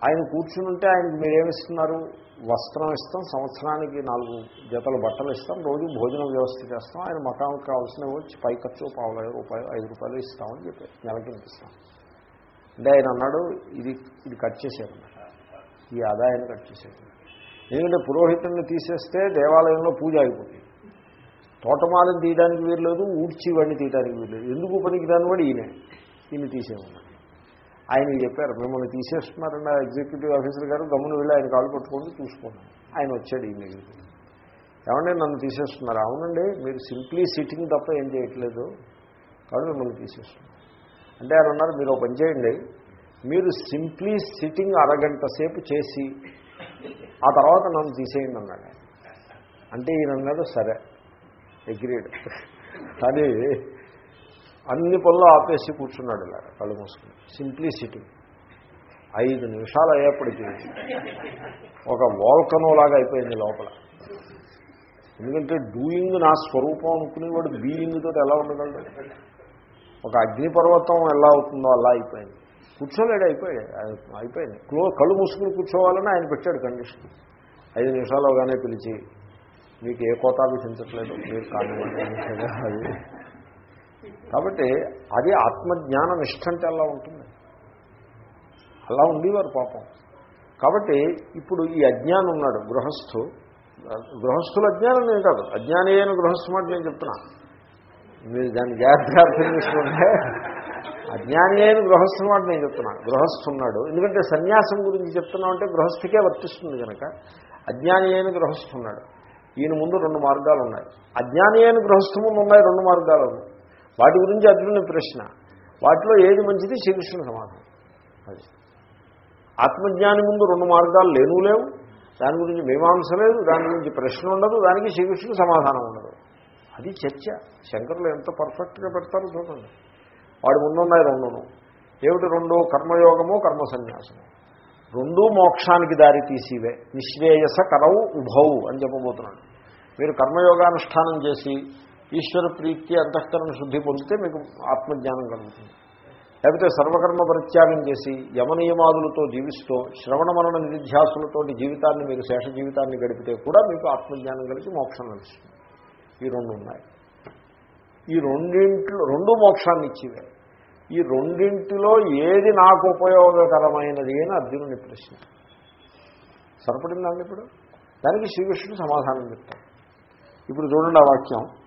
ఆయన కూర్చుని ఉంటే ఆయనకి మీరేమిస్తున్నారు? వస్త్రం ఇస్తాం సంవత్సరానికి నాలుగు జతల బట్టలు ఇస్తాం రోజు భోజనం వ్యవస్థ చేస్తాం ఆయన మకానికి కావాల్సినవి వచ్చి పై ఖర్చు పావుల రూపాయలు ఐదు రూపాయలు ఇస్తామని చెప్పి నెలకి ఇస్తాం. అంటే ఆయన అన్నాడు ఇది ఇది కట్ చేశారు. ఈ ఆదాయాన్ని కట్ చేశారు. ఎందుకంటే పురోహితుల్ని తీసేస్తే దేవాలయంలో పూజ అయిపోతుంది. తోటమాలను తీయడానికి వీరలేదు ఊడ్చి వాడిని తీయడానికి వీరలేదు ఎందుకు పనికిరాని వాడు ఈయనే? ఈయన తీసేమన్నాడు ఆయన చెప్పారు మిమ్మల్ని తీసేస్తున్నారన్న ఎగ్జిక్యూటివ్ ఆఫీసర్ గారు గమ్మున వెళ్ళి ఆయన కాలు పట్టుకొని చూసుకున్నాను ఆయన వచ్చాడు ఈ మీటింగ్కి ఏమంటే నన్ను తీసేస్తున్నారు. అవునండి మీరు సింప్లీ సిట్టింగ్ తప్ప ఏం చేయట్లేదు. కాబట్టి మిమ్మల్ని తీసేస్తున్నారు. అంటే ఆయన అన్నారు మీరు పని చేయండి. మీరు సింప్లీ సిట్టింగ్ అరగంట సేపు చేసి ఆ తర్వాత నన్ను తీసేయండి అన్నాడు అంటే ఈయన అన్నాడు సరే. అగ్రీడ్ కానీ అన్ని పనులు ఆపేసి కూర్చున్నాడు ఇలా కళ్ళు మూసుకుని. సింప్లిసిటీ ఐదు నిమిషాలు అయ్యేప్పటికీ ఒక వాల్కనోలాగా అయిపోయింది లోపల. ఎందుకంటే డూయింగ్ నా స్వరూపం అనుకునేవాడు బీయింగ్ తోటి ఎలా ఉండగలడు? ఒక అగ్నిపర్వతం ఎలా అవుతుందో అలా అయిపోయింది. కూర్చోలేడు అయిపోయాడు. అయిపోయింది. క్లో కళ్ళు మూసుకుని కూర్చోవాలని ఆయన పెట్టాడు కండిషన్ ఐదు నిమిషాలుగానే పిలిచి మీకు ఏ కోత విధించట్లేదు మీరు కానివ్వండి. అది కాబట్టి అది ఆత్మజ్ఞాన నిష్ఠంటే అలా ఉంటుంది. అలా ఉండేవారు పాపం. కాబట్టి ఇప్పుడు ఈ అజ్ఞానం ఉన్నాడు గృహస్థు. గృహస్థుల అజ్ఞానం నేను కాదు. అజ్ఞాని అయిన గృహస్థు మాట నేను చెప్తున్నా. మీరు దాన్ని జాగ్రత్తగా అర్థం చేసుకుంటే అజ్ఞాని అయిన గృహస్థు మాట నేను చెప్తున్నా. గృహస్థు ఉన్నాడు. ఎందుకంటే సన్యాసం గురించి చెప్తున్నాం అంటే గృహస్థికే వర్తిస్తుంది కనుక. అజ్ఞాని అయిన గృహస్థు ఉన్నాడు. ఈయన ముందు రెండు మార్గాలు ఉన్నాయి అజ్ఞాని అయిన గృహస్థు ముందు ఉన్నాయి రెండు మార్గాలు. ఉన్నాయి వాటి గురించి అర్జునుని ప్రశ్న. వాటిలో ఏది మంచిది? శ్రీకృష్ణుని సమాధానం. అది. ఆత్మజ్ఞాని ముందు రెండు మార్గాలు లేనూ లేవు. దాని గురించి మీమాంస లేదు దాని గురించి ప్రశ్న ఉండదు దానికి శ్రీకృష్ణుడు సమాధానం ఉండదు. అది చర్చ. శంకరులు ఎంత పర్ఫెక్ట్గా పెడతారో చూడండి. వాడి ముందున్నాయి రెండును. ఏమిటి రెండు? కర్మయోగము కర్మ సన్యాసము రెండూ మోక్షానికి దారి తీసివే. నిశ్రేయస కరవు ఉభవు అని చెప్పబోతున్నాడు. మీరు కర్మయోగానుష్ఠానం చేసి ఈశ్వర ప్రీతి అంతఃకరణ శుద్ధి పొందితే మీకు ఆత్మజ్ఞానం కలుగుతుంది. లేకపోతే సర్వకర్మ పరిత్యాగం చేసి యమనియమాదులతో జీవిస్తూ శ్రవణ మరణ నిధ్యాసులతోటి జీవితాన్ని మీరు శేష జీవితాన్ని గడిపితే కూడా మీకు ఆత్మజ్ఞానం కలిగి మోక్షం లభిస్తుంది. ఈ రెండు ఉన్నాయి ఈ రెండింటిలో రెండు మోక్షాన్ని ఇచ్చివే. ఈ రెండింటిలో ఏది నాకు ఉపయోగకరమైనది అని అర్జునుని ప్రశ్న. సరిపడిందండి ఇప్పుడు? దానికి శ్రీకృష్ణుడు సమాధానం చెప్తాడు. ఇప్పుడు చూడండి ఆ వాక్యం.